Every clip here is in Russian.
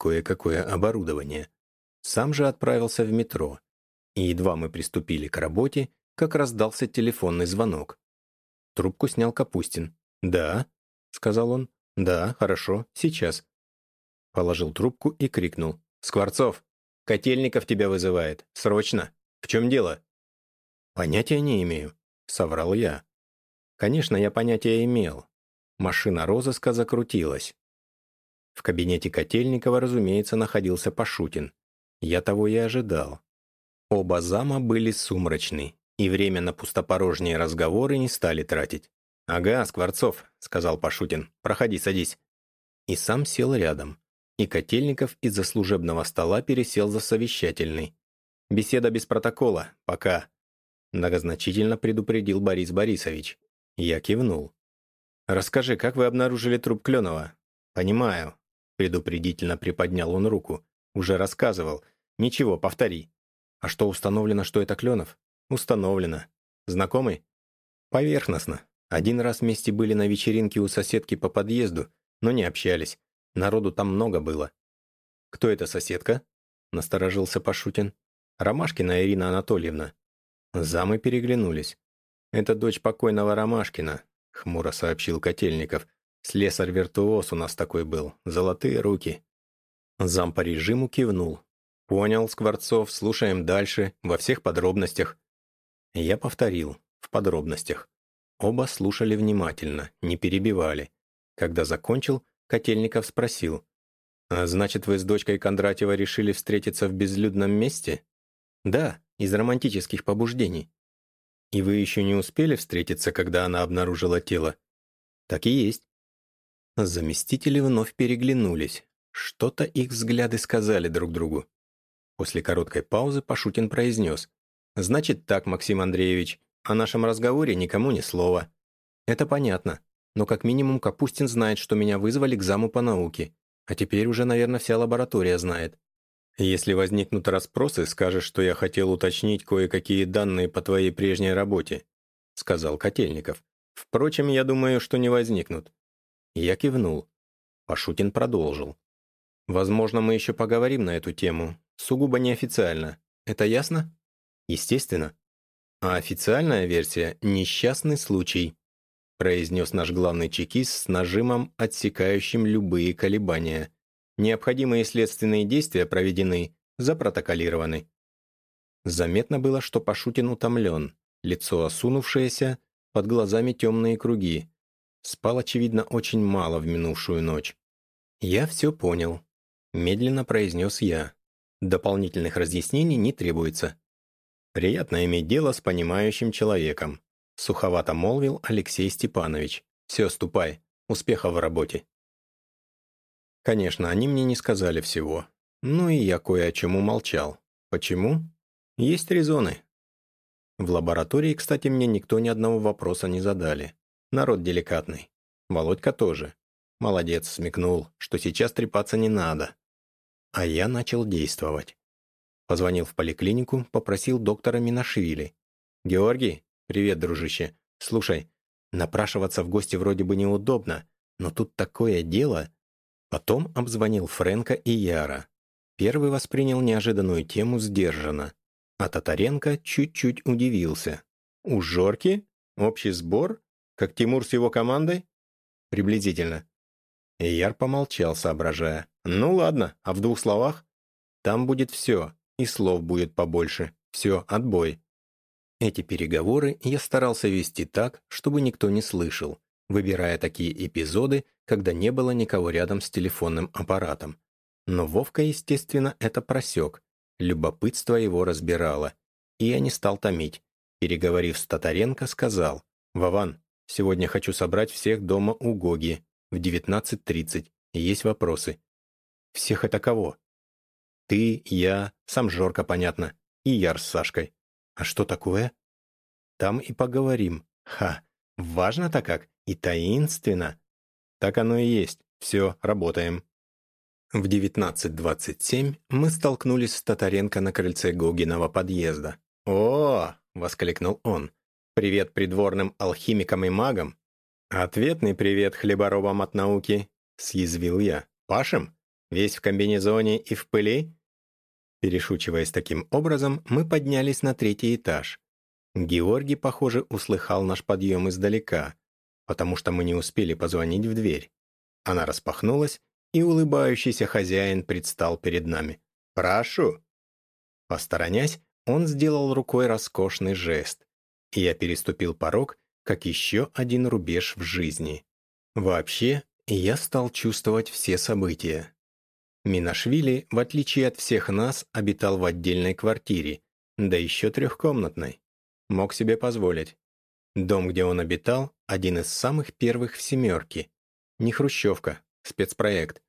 кое-какое оборудование. Сам же отправился в метро. И едва мы приступили к работе, как раздался телефонный звонок. Трубку снял Капустин. «Да», — сказал он. «Да, хорошо, сейчас». Положил трубку и крикнул. «Скворцов, Котельников тебя вызывает. Срочно. В чем дело?» «Понятия не имею», — соврал я. Конечно, я понятия имел. Машина розыска закрутилась. В кабинете Котельникова, разумеется, находился Пашутин. Я того и ожидал. Оба зама были сумрачны, и время на пустопорожние разговоры не стали тратить. «Ага, Скворцов», — сказал Пашутин, — «проходи, садись». И сам сел рядом. И Котельников из-за служебного стола пересел за совещательный. «Беседа без протокола. Пока», — многозначительно предупредил Борис Борисович. Я кивнул. «Расскажи, как вы обнаружили труп Кленова?» «Понимаю», — предупредительно приподнял он руку. «Уже рассказывал. Ничего, повтори». «А что, установлено, что это Кленов?» «Установлено. Знакомый?» «Поверхностно. Один раз вместе были на вечеринке у соседки по подъезду, но не общались. Народу там много было». «Кто эта соседка?» — насторожился Пашутин. «Ромашкина Ирина Анатольевна». Замы переглянулись. «Это дочь покойного Ромашкина», — хмуро сообщил Котельников. «Слесарь-виртуоз у нас такой был. Золотые руки». Зам по режиму кивнул. «Понял, Скворцов, слушаем дальше, во всех подробностях». Я повторил, в подробностях. Оба слушали внимательно, не перебивали. Когда закончил, Котельников спросил. «А значит, вы с дочкой Кондратьева решили встретиться в безлюдном месте?» «Да, из романтических побуждений». «И вы еще не успели встретиться, когда она обнаружила тело?» «Так и есть». Заместители вновь переглянулись. Что-то их взгляды сказали друг другу. После короткой паузы Пашутин произнес. «Значит так, Максим Андреевич, о нашем разговоре никому ни слова». «Это понятно, но как минимум Капустин знает, что меня вызвали к заму по науке, а теперь уже, наверное, вся лаборатория знает». Если возникнут расспросы, скажешь, что я хотел уточнить кое-какие данные по твоей прежней работе», — сказал Котельников. «Впрочем, я думаю, что не возникнут». Я кивнул. Пашутин продолжил. «Возможно, мы еще поговорим на эту тему, сугубо неофициально. Это ясно?» «Естественно». «А официальная версия — несчастный случай», — произнес наш главный чекист с нажимом, отсекающим любые колебания. Необходимые следственные действия проведены, запротоколированы. Заметно было, что Пашутин утомлен, лицо осунувшееся, под глазами темные круги. Спал, очевидно, очень мало в минувшую ночь. «Я все понял», — медленно произнес я. Дополнительных разъяснений не требуется. «Приятно иметь дело с понимающим человеком», — суховато молвил Алексей Степанович. «Все, ступай. Успехов в работе». Конечно, они мне не сказали всего. Ну и я кое о чем умолчал. Почему? Есть резоны. В лаборатории, кстати, мне никто ни одного вопроса не задали. Народ деликатный. Володька тоже. Молодец, смекнул, что сейчас трепаться не надо. А я начал действовать. Позвонил в поликлинику, попросил доктора Минашвили. «Георгий, привет, дружище. Слушай, напрашиваться в гости вроде бы неудобно, но тут такое дело. Потом обзвонил Фрэнка и Яра. Первый воспринял неожиданную тему сдержанно, а Татаренко чуть-чуть удивился. «У Жорки? Общий сбор? Как Тимур с его командой?» «Приблизительно». Яр помолчал, соображая. «Ну ладно, а в двух словах?» «Там будет все, и слов будет побольше. Все, отбой». Эти переговоры я старался вести так, чтобы никто не слышал, выбирая такие эпизоды, когда не было никого рядом с телефонным аппаратом. Но Вовка, естественно, это просек. Любопытство его разбирало. И я не стал томить. Переговорив с Татаренко, сказал, «Вован, сегодня хочу собрать всех дома у Гоги в 19.30. Есть вопросы». «Всех это кого?» «Ты, я, сам Жорка, понятно, и Яр с Сашкой». «А что такое?» «Там и поговорим. Ха, важно-то как и таинственно. Так оно и есть. Все, работаем. В 19.27 мы столкнулись с Татаренко на крыльце Гогиного подъезда. «О!» — воскликнул он. «Привет придворным алхимикам и магам!» «Ответный привет хлеборобам от науки!» — съязвил я. «Пашем? Весь в комбинезоне и в пыли?» Перешучиваясь таким образом, мы поднялись на третий этаж. Георгий, похоже, услыхал наш подъем издалека, потому что мы не успели позвонить в дверь. Она распахнулась, и улыбающийся хозяин предстал перед нами. «Прошу!» Посторонясь, он сделал рукой роскошный жест, и я переступил порог, как еще один рубеж в жизни. Вообще, я стал чувствовать все события. Минашвили, в отличие от всех нас, обитал в отдельной квартире, да еще трехкомнатной. Мог себе позволить. Дом, где он обитал, один из самых первых в «семерке». Не хрущевка, спецпроект.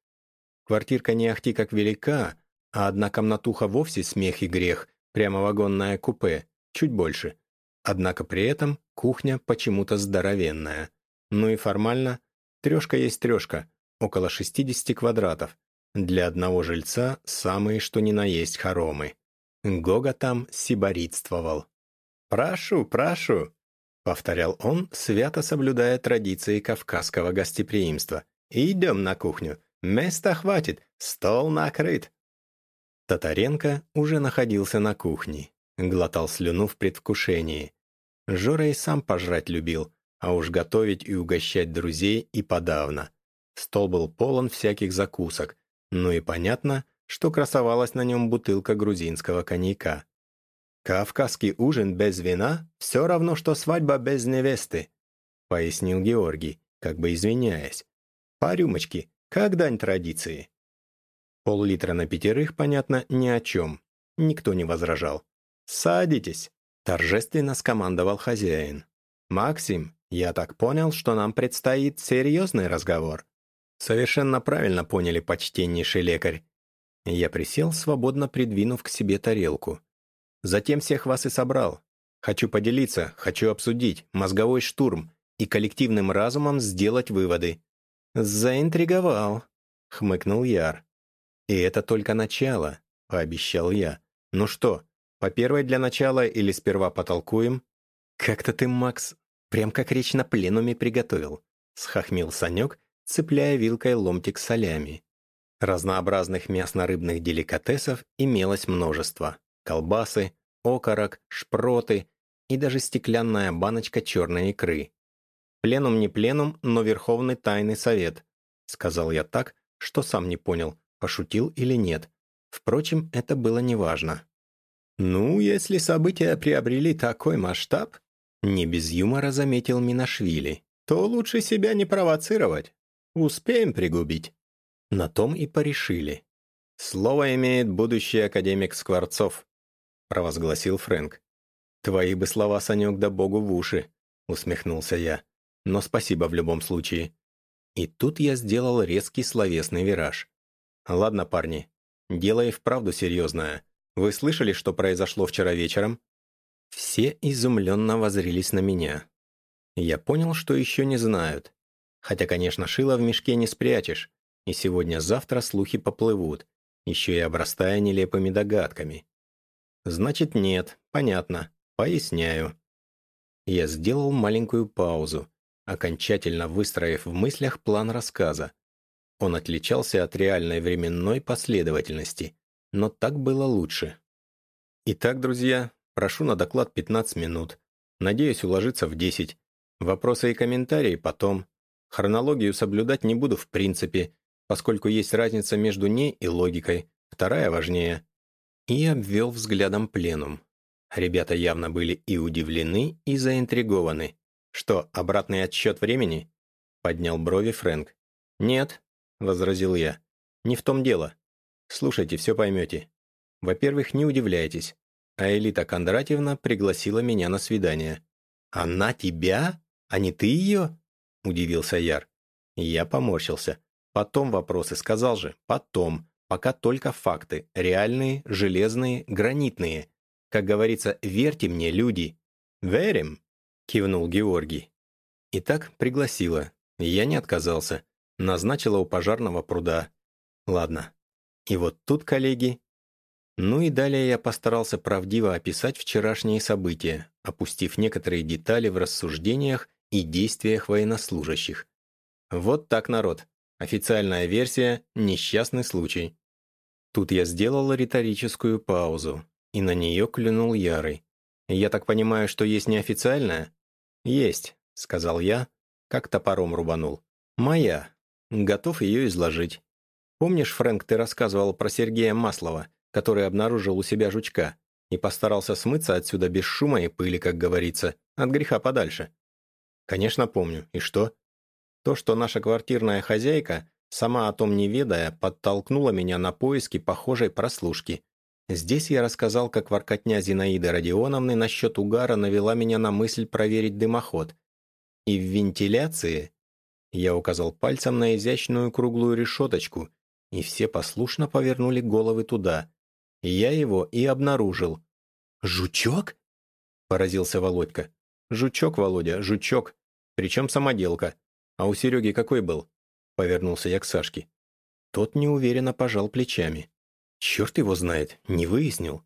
Квартирка не ахти как велика, а одна комнатуха вовсе смех и грех, прямо вагонное купе, чуть больше. Однако при этом кухня почему-то здоровенная. Ну и формально, трешка есть трешка, около 60 квадратов. Для одного жильца самые что ни на есть хоромы. Гога там сиборитствовал. «Прошу, прошу», — повторял он, свято соблюдая традиции кавказского гостеприимства. «Идем на кухню. Места хватит, стол накрыт». Татаренко уже находился на кухне, глотал слюну в предвкушении. Жора и сам пожрать любил, а уж готовить и угощать друзей и подавно. Стол был полон всяких закусок, ну и понятно, что красовалась на нем бутылка грузинского коньяка. «Кавказский ужин без вина — все равно, что свадьба без невесты», — пояснил Георгий, как бы извиняясь. «По рюмочке, как дань традиции». Пол-литра на пятерых, понятно, ни о чем. Никто не возражал. «Садитесь», — торжественно скомандовал хозяин. «Максим, я так понял, что нам предстоит серьезный разговор». «Совершенно правильно поняли, почтеннейший лекарь». Я присел, свободно придвинув к себе тарелку. «Затем всех вас и собрал. Хочу поделиться, хочу обсудить, мозговой штурм и коллективным разумом сделать выводы». «Заинтриговал», — хмыкнул Яр. «И это только начало», — пообещал я. «Ну что, по первой для начала или сперва потолкуем?» «Как-то ты, Макс, прям как речь на пленуме приготовил», — схохмил Санек, цепляя вилкой ломтик солями. Разнообразных мясно-рыбных деликатесов имелось множество. Колбасы, окорок, шпроты и даже стеклянная баночка черной икры. «Пленум не пленум, но Верховный Тайный Совет», — сказал я так, что сам не понял, пошутил или нет. Впрочем, это было неважно. «Ну, если события приобрели такой масштаб», не без юмора заметил Минашвили, то лучше себя не провоцировать. Успеем пригубить. На том и порешили. «Слово имеет будущий академик Скворцов», — провозгласил Фрэнк. «Твои бы слова, Санек, да богу в уши», — усмехнулся я. «Но спасибо в любом случае». И тут я сделал резкий словесный вираж. «Ладно, парни, дело и вправду серьезное. Вы слышали, что произошло вчера вечером?» Все изумленно возрились на меня. Я понял, что еще не знают. Хотя, конечно, шило в мешке не спрячешь, и сегодня-завтра слухи поплывут, еще и обрастая нелепыми догадками. Значит, нет, понятно, поясняю. Я сделал маленькую паузу, окончательно выстроив в мыслях план рассказа, он отличался от реальной временной последовательности, но так было лучше. Итак, друзья, прошу на доклад 15 минут. Надеюсь уложиться в 10. Вопросы и комментарии потом. Хронологию соблюдать не буду в принципе, поскольку есть разница между ней и логикой. Вторая важнее. И обвел взглядом пленум. Ребята явно были и удивлены, и заинтригованы. «Что, обратный отсчет времени?» Поднял брови Фрэнк. «Нет, возразил я. «Не в том дело. Слушайте, все поймете. Во-первых, не удивляйтесь. А Элита Кондратьевна пригласила меня на свидание». «Она тебя? А не ты ее?» – удивился Яр. Я поморщился. «Потом вопросы, сказал же. Потом. Пока только факты. Реальные, железные, гранитные. Как говорится, верьте мне, люди». «Верим», – кивнул Георгий. Итак, пригласила. Я не отказался назначила у пожарного пруда. Ладно. И вот тут, коллеги... Ну и далее я постарался правдиво описать вчерашние события, опустив некоторые детали в рассуждениях и действиях военнослужащих. Вот так, народ. Официальная версия – несчастный случай. Тут я сделал риторическую паузу, и на нее клюнул Ярый. «Я так понимаю, что есть неофициальная?» «Есть», — сказал я, как топором рубанул. «Моя. Готов ее изложить. Помнишь, Фрэнк, ты рассказывал про Сергея Маслова, который обнаружил у себя жучка и постарался смыться отсюда без шума и пыли, как говорится, от греха подальше?» «Конечно, помню. И что?» «То, что наша квартирная хозяйка, сама о том не ведая, подтолкнула меня на поиски похожей прослушки. Здесь я рассказал, как воркотня Зинаиды Родионовны насчет угара навела меня на мысль проверить дымоход. И в вентиляции я указал пальцем на изящную круглую решеточку, и все послушно повернули головы туда. Я его и обнаружил. «Жучок?» — поразился Володька. «Жучок, Володя, жучок. Причем самоделка. А у Сереги какой был?» — повернулся я к Сашке. Тот неуверенно пожал плечами. Черт его знает, не выяснил.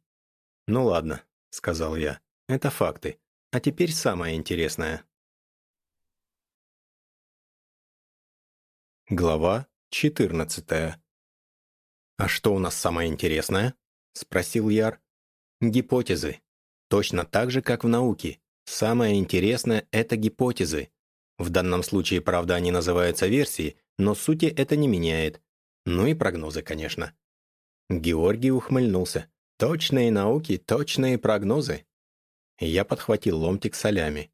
Ну ладно, сказал я. Это факты. А теперь самое интересное. Глава 14 «А что у нас самое интересное?» — спросил Яр. «Гипотезы. Точно так же, как в науке. Самое интересное — это гипотезы. В данном случае, правда, они называются версии, но сути это не меняет. Ну и прогнозы, конечно. Георгий ухмыльнулся. «Точные науки, точные прогнозы». Я подхватил ломтик солями.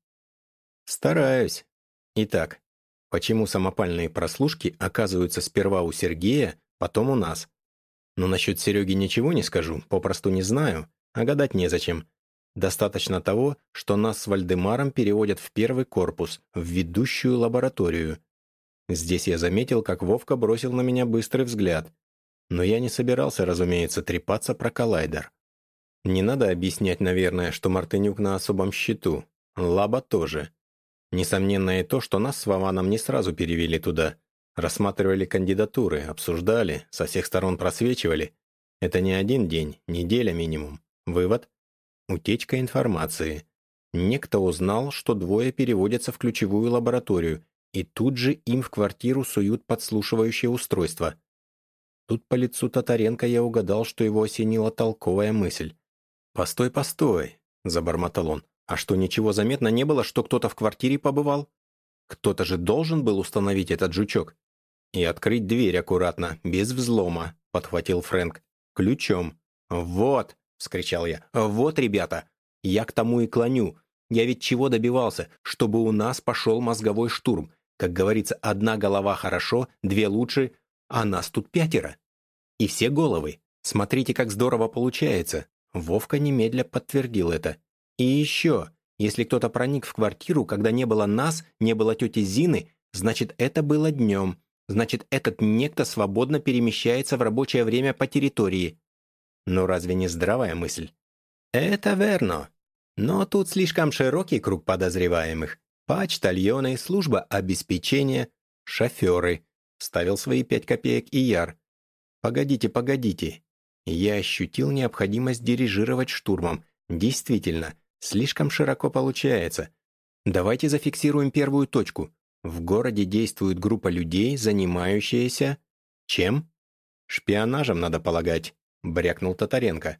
«Стараюсь. Итак, почему самопальные прослушки оказываются сперва у Сергея, потом у нас? Но насчет Сереги ничего не скажу, попросту не знаю, а гадать незачем. Достаточно того, что нас с Вальдемаром переводят в первый корпус, в ведущую лабораторию. Здесь я заметил, как Вовка бросил на меня быстрый взгляд, но я не собирался, разумеется, трепаться про коллайдер. Не надо объяснять, наверное, что Мартынюк на особом счету. Лаба тоже. Несомненно и то, что нас с Вованом не сразу перевели туда. Рассматривали кандидатуры, обсуждали, со всех сторон просвечивали. Это не один день, неделя минимум. Вывод? Утечка информации. Некто узнал, что двое переводятся в ключевую лабораторию, и тут же им в квартиру суют подслушивающее устройство. Тут по лицу Татаренко я угадал, что его осенила толковая мысль. «Постой, постой», — забормотал он. «А что, ничего заметно не было, что кто-то в квартире побывал? Кто-то же должен был установить этот жучок. И открыть дверь аккуратно, без взлома», — подхватил Фрэнк. «Ключом». «Вот», — вскричал я, — «вот, ребята, я к тому и клоню. Я ведь чего добивался? Чтобы у нас пошел мозговой штурм. Как говорится, одна голова хорошо, две лучше, а нас тут пятеро. И все головы. Смотрите, как здорово получается. Вовка немедля подтвердил это. И еще, если кто-то проник в квартиру, когда не было нас, не было тети Зины, значит, это было днем. Значит, этот некто свободно перемещается в рабочее время по территории. Но разве не здравая мысль? Это верно. Но тут слишком широкий круг подозреваемых. Почтальоны, служба обеспечения, шоферы. Ставил свои пять копеек и яр. «Погодите, погодите». Я ощутил необходимость дирижировать штурмом. Действительно, слишком широко получается. Давайте зафиксируем первую точку. В городе действует группа людей, занимающаяся... Чем? Шпионажем, надо полагать, брякнул Татаренко.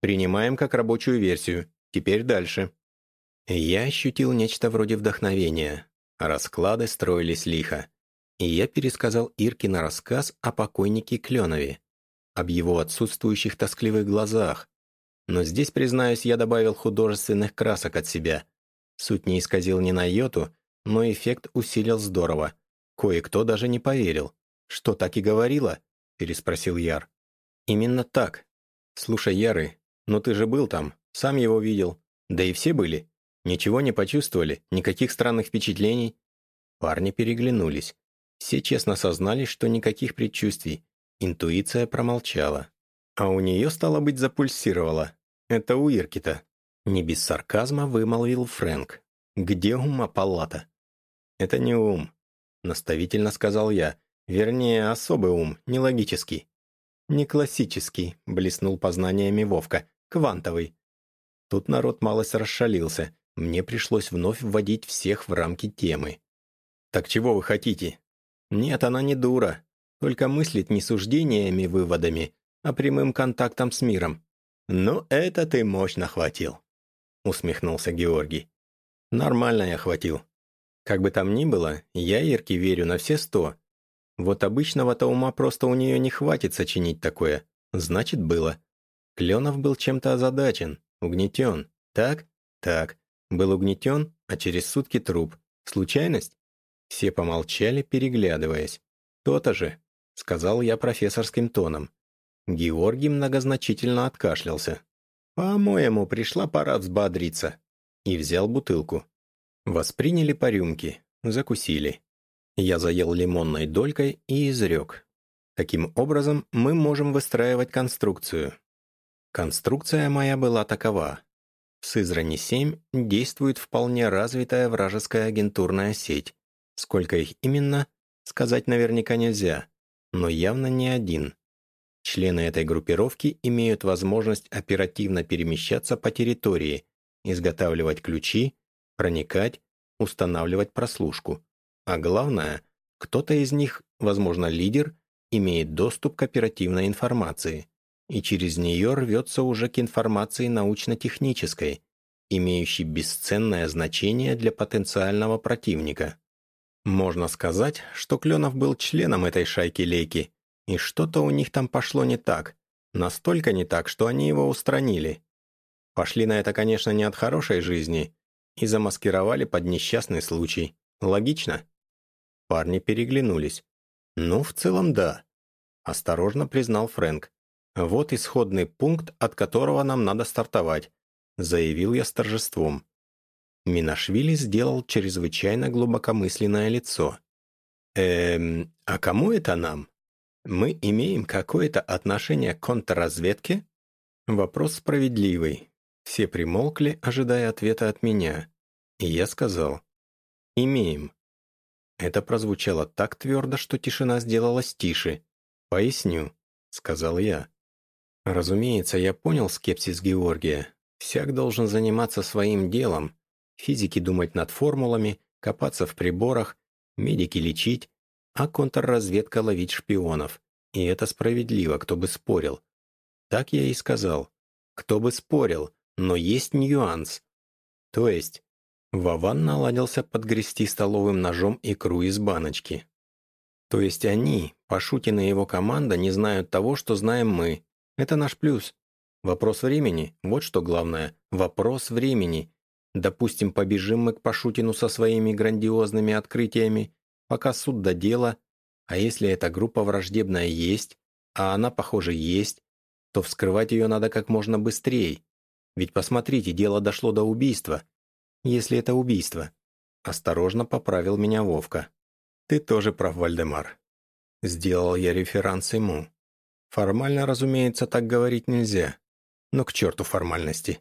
Принимаем как рабочую версию. Теперь дальше. Я ощутил нечто вроде вдохновения. Расклады строились лихо и я пересказал Иркина рассказ о покойнике Кленове, об его отсутствующих тоскливых глазах. Но здесь, признаюсь, я добавил художественных красок от себя. Суть не исказил ни на йоту, но эффект усилил здорово. Кое-кто даже не поверил. «Что, так и говорила?» – переспросил Яр. «Именно так. Слушай, Яры, ну ты же был там, сам его видел. Да и все были. Ничего не почувствовали, никаких странных впечатлений». Парни переглянулись. Все честно сознались, что никаких предчувствий. Интуиция промолчала. А у нее, стало быть, запульсировала. Это у Ирки-то. Не без сарказма вымолвил Фрэнк. «Где ума палата?» «Это не ум», — наставительно сказал я. «Вернее, особый ум, не логический». «Не классический», — блеснул познаниями Вовка. «Квантовый». Тут народ малость расшалился. Мне пришлось вновь вводить всех в рамки темы. «Так чего вы хотите?» Нет, она не дура. Только мыслит не суждениями, выводами, а прямым контактом с миром. «Ну, это ты мощно хватил», — усмехнулся Георгий. «Нормально я хватил. Как бы там ни было, я Ирке верю на все сто. Вот обычного-то ума просто у нее не хватит сочинить такое. Значит, было. Кленов был чем-то озадачен, угнетен. Так? Так. Был угнетен, а через сутки труп. Случайность? Все помолчали, переглядываясь. «То-то же», — сказал я профессорским тоном. Георгий многозначительно откашлялся. «По-моему, пришла пора взбодриться». И взял бутылку. Восприняли по рюмке, закусили. Я заел лимонной долькой и изрек. Таким образом, мы можем выстраивать конструкцию. Конструкция моя была такова. В Сызрани-7 действует вполне развитая вражеская агентурная сеть. Сколько их именно, сказать наверняка нельзя, но явно не один. Члены этой группировки имеют возможность оперативно перемещаться по территории, изготавливать ключи, проникать, устанавливать прослушку. А главное, кто-то из них, возможно, лидер, имеет доступ к оперативной информации, и через нее рвется уже к информации научно-технической, имеющей бесценное значение для потенциального противника. Можно сказать, что Кленов был членом этой шайки-лейки, и что-то у них там пошло не так. Настолько не так, что они его устранили. Пошли на это, конечно, не от хорошей жизни. И замаскировали под несчастный случай. Логично? Парни переглянулись. Ну, в целом, да. Осторожно признал Фрэнк. Вот исходный пункт, от которого нам надо стартовать. Заявил я с торжеством. Минашвили сделал чрезвычайно глубокомысленное лицо. «Эм, а кому это нам?» Мы имеем какое-то отношение к контрразведке? Вопрос справедливый. Все примолкли, ожидая ответа от меня. И я сказал. Имеем. Это прозвучало так твердо, что тишина сделалась тише. «Поясню», — сказал я. Разумеется, я понял скепсис Георгия. Всяк должен заниматься своим делом. Физики думать над формулами, копаться в приборах, медики лечить, а контрразведка ловить шпионов. И это справедливо, кто бы спорил. Так я и сказал. Кто бы спорил, но есть нюанс. То есть, Вован наладился подгрести столовым ножом икру из баночки. То есть они, Пашутин и его команда, не знают того, что знаем мы. Это наш плюс. Вопрос времени, вот что главное. Вопрос времени. Допустим, побежим мы к Пашутину со своими грандиозными открытиями, пока суд до дела, а если эта группа враждебная есть, а она, похоже, есть, то вскрывать ее надо как можно быстрее. Ведь посмотрите, дело дошло до убийства. Если это убийство. Осторожно поправил меня Вовка. Ты тоже прав, Вальдемар. Сделал я реферанс ему. Формально, разумеется, так говорить нельзя. Но к черту формальности.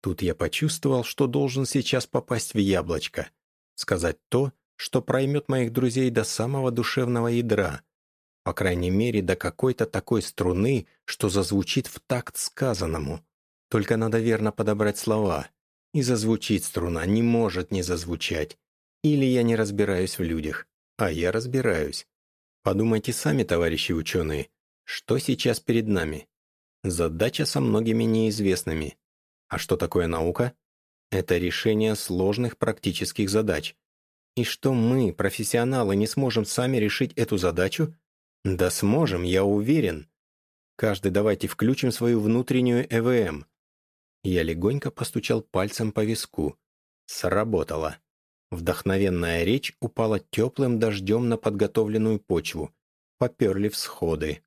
Тут я почувствовал, что должен сейчас попасть в яблочко. Сказать то, что проймет моих друзей до самого душевного ядра, по крайней мере, до какой-то такой струны, что зазвучит в такт сказанному. Только надо верно подобрать слова. И зазвучит струна, не может не зазвучать. Или я не разбираюсь в людях, а я разбираюсь. Подумайте сами, товарищи ученые, что сейчас перед нами? Задача со многими неизвестными. А что такое наука? Это решение сложных практических задач, и что мы, профессионалы, не сможем сами решить эту задачу? Да сможем, я уверен. Каждый давайте включим свою внутреннюю ЭВМ. Я легонько постучал пальцем по виску. Сработало. Вдохновенная речь упала теплым дождем на подготовленную почву. Поперли всходы.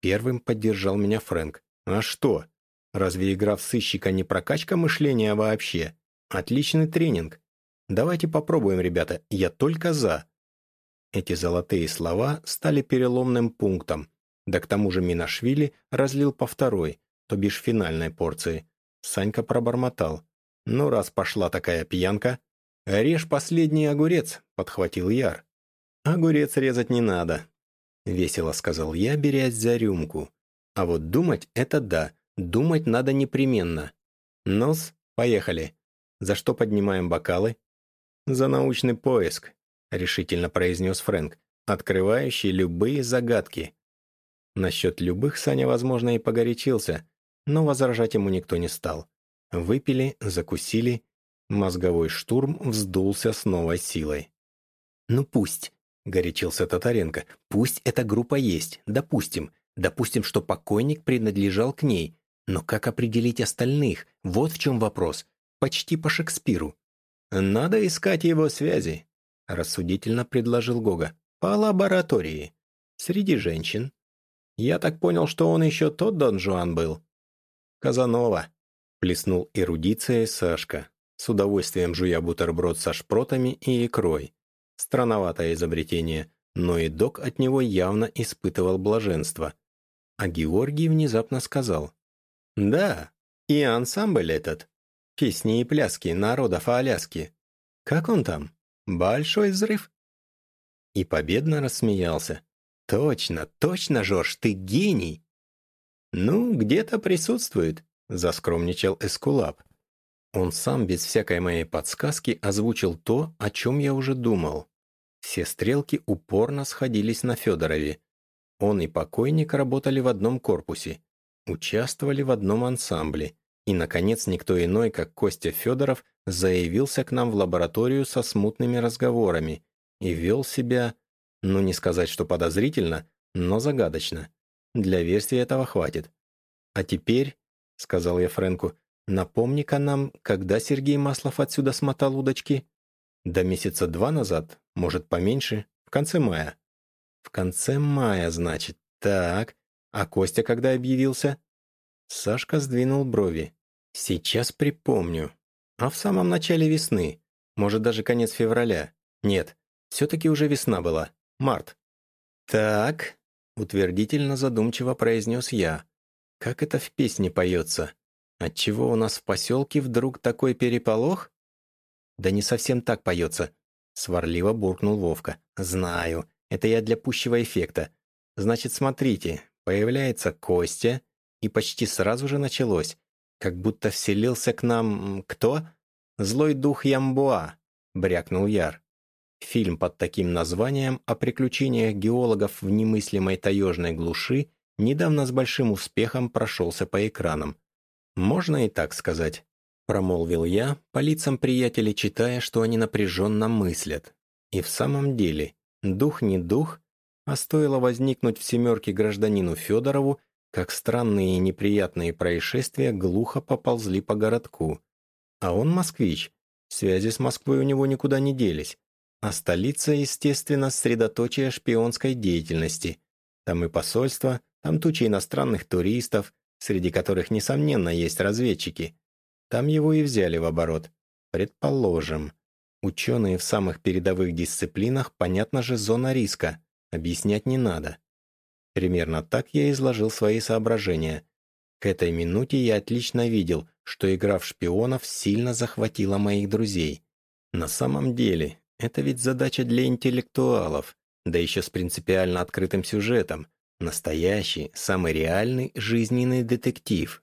Первым поддержал меня Фрэнк. А что? Разве игра в сыщика не прокачка мышления вообще? Отличный тренинг. Давайте попробуем, ребята, я только за». Эти золотые слова стали переломным пунктом, да к тому же Минашвили разлил по второй, то бишь финальной порции. Санька пробормотал. «Ну, раз пошла такая пьянка...» «Режь последний огурец», — подхватил Яр. «Огурец резать не надо», — весело сказал я, берясь за рюмку. «А вот думать — это да, думать надо непременно. Нос, поехали. За что поднимаем бокалы?» «За научный поиск», — решительно произнес Фрэнк. открывающий любые загадки. Насчет любых Саня, возможно, и погорячился, но возражать ему никто не стал. Выпили, закусили, мозговой штурм вздулся с новой силой. «Ну пусть», — горячился Татаренко, — «пусть эта группа есть, допустим. Допустим, что покойник принадлежал к ней. Но как определить остальных? Вот в чем вопрос. Почти по Шекспиру». «Надо искать его связи», — рассудительно предложил Гога. «По лаборатории. Среди женщин. Я так понял, что он еще тот Дон Жуан был». «Казанова», — плеснул эрудицией Сашка, с удовольствием жуя бутерброд со шпротами и икрой. Странноватое изобретение, но и док от него явно испытывал блаженство. А Георгий внезапно сказал. «Да, и ансамбль этот. Песни и пляски народов Аляски. Как он там? Большой взрыв?» И победно рассмеялся. «Точно, точно, Жорж, ты гений!» «Ну, где-то присутствует», — заскромничал Эскулап. Он сам без всякой моей подсказки озвучил то, о чем я уже думал. Все стрелки упорно сходились на Федорове. Он и покойник работали в одном корпусе, участвовали в одном ансамбле. И, наконец, никто иной, как Костя Федоров, заявился к нам в лабораторию со смутными разговорами и вел себя, ну не сказать, что подозрительно, но загадочно. Для версии этого хватит. «А теперь», — сказал я Фрэнку, — «напомни-ка нам, когда Сергей Маслов отсюда смотал удочки?» «До месяца два назад, может, поменьше, в конце мая». «В конце мая, значит. Так. А Костя когда объявился?» Сашка сдвинул брови. «Сейчас припомню. А в самом начале весны. Может, даже конец февраля. Нет, все-таки уже весна была. Март». «Так», Утвердительно задумчиво произнес я. Как это в песне поется? Отчего у нас в поселке вдруг такой переполох? Да не совсем так поется. Сварливо буркнул Вовка. Знаю, это я для пущего эффекта. Значит, смотрите, появляется Костя, и почти сразу же началось. Как будто вселился к нам... кто? Злой дух Ямбуа, брякнул Яр. Фильм под таким названием о приключениях геологов в немыслимой таежной глуши недавно с большим успехом прошелся по экранам. «Можно и так сказать», — промолвил я, по лицам приятелей читая, что они напряженно мыслят. И в самом деле, дух не дух, а стоило возникнуть в «семерке» гражданину Федорову, как странные и неприятные происшествия глухо поползли по городку. А он москвич, связи с Москвой у него никуда не делись. А столица, естественно, средоточие шпионской деятельности. Там и посольство, там тучи иностранных туристов, среди которых, несомненно, есть разведчики. Там его и взяли в оборот. Предположим. Ученые в самых передовых дисциплинах, понятно же, зона риска. Объяснять не надо. Примерно так я изложил свои соображения. К этой минуте я отлично видел, что игра в шпионов сильно захватила моих друзей. На самом деле, это ведь задача для интеллектуалов, да еще с принципиально открытым сюжетом. Настоящий, самый реальный жизненный детектив.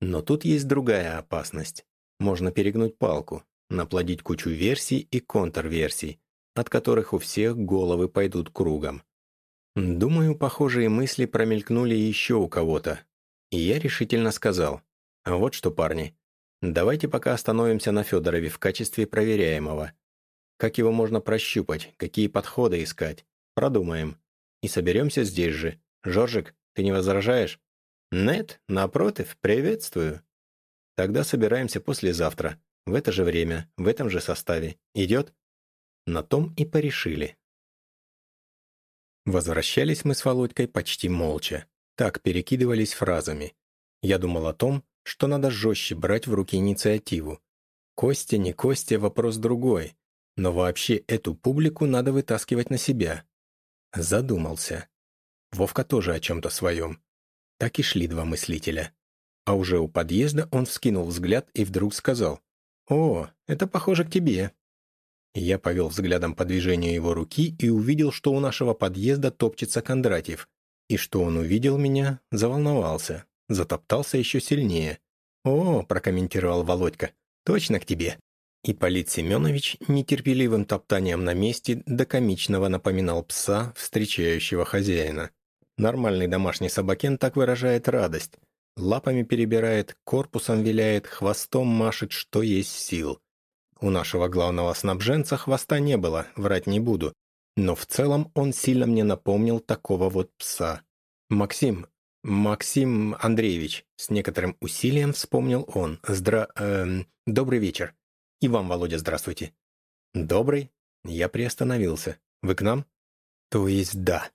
Но тут есть другая опасность. Можно перегнуть палку, наплодить кучу версий и контрверсий, от которых у всех головы пойдут кругом. Думаю, похожие мысли промелькнули еще у кого-то. И я решительно сказал, «А вот что, парни, давайте пока остановимся на Федорове в качестве проверяемого. Как его можно прощупать, какие подходы искать. Продумаем. И соберемся здесь же. Жоржик, ты не возражаешь? Нет, напротив, приветствую. Тогда собираемся послезавтра, в это же время, в этом же составе. Идет? На том и порешили. Возвращались мы с Володькой почти молча. Так перекидывались фразами. Я думал о том, что надо жестче брать в руки инициативу. Костя, не Костя, вопрос другой. Но вообще эту публику надо вытаскивать на себя. Задумался. Вовка тоже о чем-то своем. Так и шли два мыслителя. А уже у подъезда он вскинул взгляд и вдруг сказал, «О, это похоже к тебе». Я повел взглядом по движению его руки и увидел, что у нашего подъезда топчется Кондратьев. И что он увидел меня, заволновался, затоптался еще сильнее. «О», — прокомментировал Володька, — «точно к тебе». Ипполит Семенович нетерпеливым топтанием на месте до комичного напоминал пса, встречающего хозяина. Нормальный домашний собакен так выражает радость. Лапами перебирает, корпусом виляет, хвостом машет, что есть сил. У нашего главного снабженца хвоста не было, врать не буду. Но в целом он сильно мне напомнил такого вот пса. «Максим, Максим Андреевич», с некоторым усилием вспомнил он. «Здра... Эм, добрый вечер. «И вам, Володя, здравствуйте». «Добрый?» Я приостановился. «Вы к нам?» «То есть да».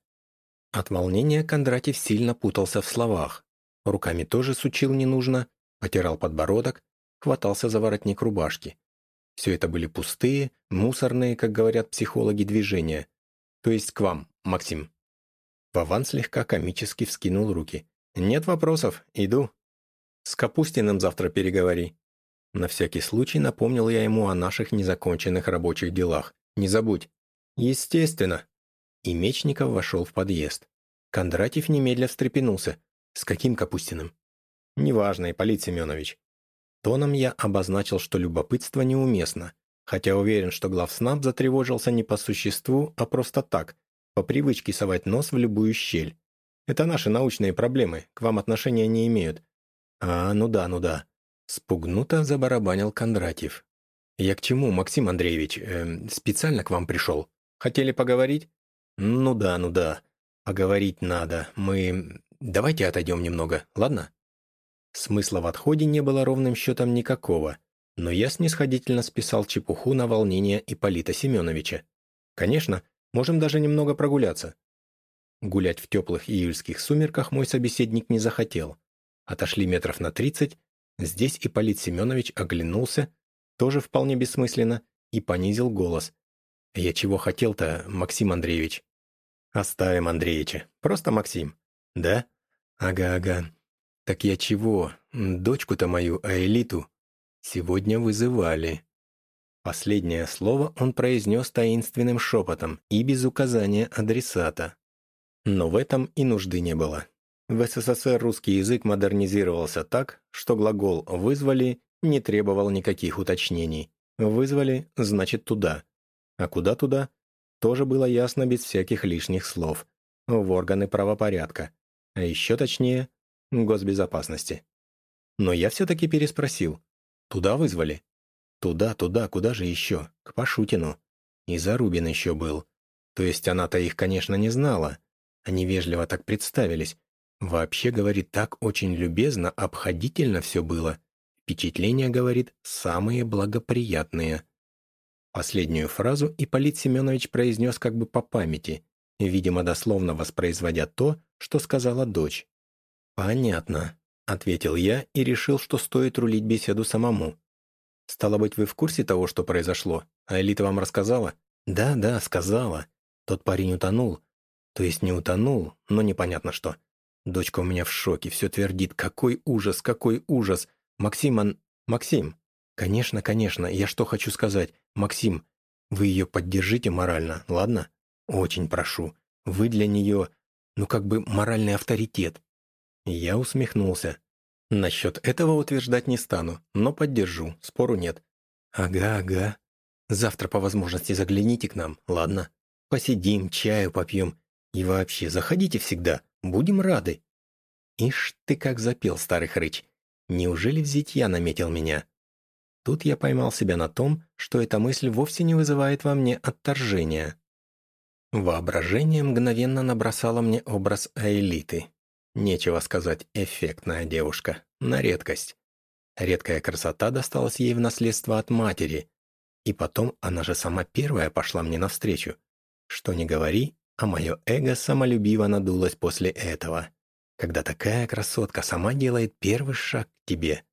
От волнения Кондратьев сильно путался в словах. Руками тоже сучил не нужно, потирал подбородок, хватался за воротник рубашки. Все это были пустые, мусорные, как говорят психологи, движения. То есть к вам, Максим. Вован слегка комически вскинул руки. «Нет вопросов, иду. С Капустиным завтра переговори. На всякий случай напомнил я ему о наших незаконченных рабочих делах. «Не забудь». «Естественно». И Мечников вошел в подъезд. Кондратьев немедля встрепенулся. «С каким Капустиным?» «Неважно, Ипполит Семенович». Тоном я обозначил, что любопытство неуместно, хотя уверен, что главснаб затревожился не по существу, а просто так, по привычке совать нос в любую щель. Это наши научные проблемы, к вам отношения не имеют. А, ну да, ну да. Спугнуто забарабанил Кондратьев. «Я к чему, Максим Андреевич? Э, специально к вам пришел. Хотели поговорить?» «Ну да, ну да. Поговорить надо. Мы... Давайте отойдем немного, ладно?» Смысла в отходе не было ровным счетом никакого, но я снисходительно списал чепуху на волнение Ипполита Семеновича. «Конечно, можем даже немного прогуляться». Гулять в теплых июльских сумерках мой собеседник не захотел. Отошли метров на тридцать, Здесь Ипполит Семенович оглянулся, тоже вполне бессмысленно, и понизил голос. «Я чего хотел-то, Максим Андреевич?» «Оставим Андреевича. Просто Максим». «Да? Ага-ага. Так я чего? Дочку-то мою, Аэлиту, сегодня вызывали». Последнее слово он произнес таинственным шепотом и без указания адресата. Но в этом и нужды не было. В СССР русский язык модернизировался так, что глагол «вызвали» не требовал никаких уточнений. «Вызвали» — значит «туда». А куда туда? Тоже было ясно без всяких лишних слов. В органы правопорядка. А еще точнее, госбезопасности. Но я все-таки переспросил. «Туда вызвали?» «Туда, туда, куда же еще? К Пашутину». И Зарубин еще был. То есть она-то их, конечно, не знала. Они вежливо так представились, Вообще, говорит, так очень любезно, обходительно все было. Впечатления, говорит, самые благоприятные. Последнюю фразу Ипполит Семенович произнес как бы по памяти, видимо, дословно воспроизводя то, что сказала дочь. «Понятно», — ответил я и решил, что стоит рулить беседу самому. «Стало быть, вы в курсе того, что произошло? А Элита вам рассказала?» «Да, да, сказала. Тот парень утонул. То есть не утонул, но непонятно что. Дочка у меня в шоке, все твердит. Какой ужас, какой ужас. Максим, он... Максим. Конечно, конечно, я что хочу сказать. Максим, вы ее поддержите морально, ладно? Очень прошу. Вы для нее, ну как бы моральный авторитет. Я усмехнулся. Насчет этого утверждать не стану, но поддержу, спору нет. Ага, ага. Завтра по возможности загляните к нам, ладно? Посидим, чаю попьем. И вообще, заходите всегда. Будем рады». «Ишь ты как запел, старый хрыч! Неужели в зитья наметил меня?» Тут я поймал себя на том, что эта мысль вовсе не вызывает во мне отторжения. Воображение мгновенно набросало мне образ Аэлиты. Нечего сказать, эффектная девушка, на редкость. Редкая красота досталась ей в наследство от матери. И потом она же сама первая пошла мне навстречу. Что ни говори, а мое эго самолюбиво надулось после этого, когда такая красотка сама делает первый шаг к тебе.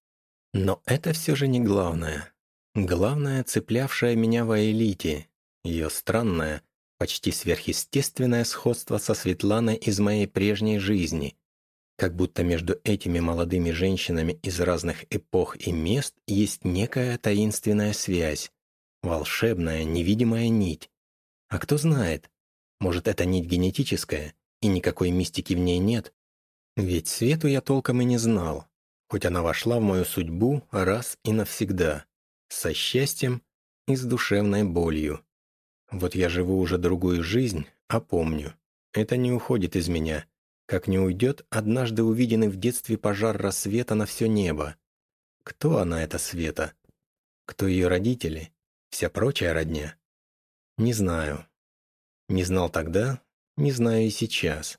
Но это все же не главное. Главное, цеплявшее меня в элите, ее странное, почти сверхъестественное сходство со Светланой из моей прежней жизни, как будто между этими молодыми женщинами из разных эпох и мест есть некая таинственная связь, волшебная, невидимая нить. А кто знает, может, это нить генетическая, и никакой мистики в ней нет? Ведь Свету я толком и не знал, хоть она вошла в мою судьбу раз и навсегда. со счастьем и с душевной болью. Вот я живу уже другую жизнь, а помню. Это не уходит из меня, как не уйдет однажды увиденный в детстве пожар рассвета на все небо. Кто она, эта Света? Кто ее родители? Вся прочая родня? Не знаю. Не знал тогда, не знаю и сейчас.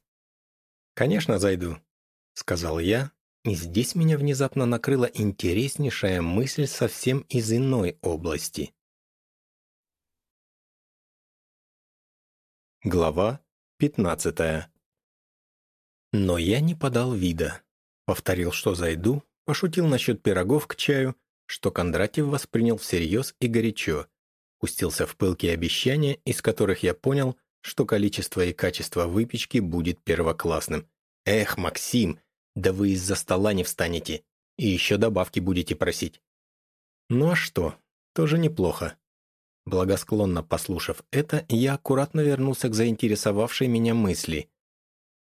«Конечно, зайду», — сказал я, и здесь меня внезапно накрыла интереснейшая мысль совсем из иной области. Глава пятнадцатая. Но я не подал вида. Повторил, что зайду, пошутил насчет пирогов к чаю, что Кондратьев воспринял всерьез и горячо. Пустился в пылкие обещания, из которых я понял, что количество и качество выпечки будет первоклассным. Эх, Максим, да вы из-за стола не встанете. И еще добавки будете просить. Ну а что, тоже неплохо. Благосклонно послушав это, я аккуратно вернулся к заинтересовавшей меня мысли.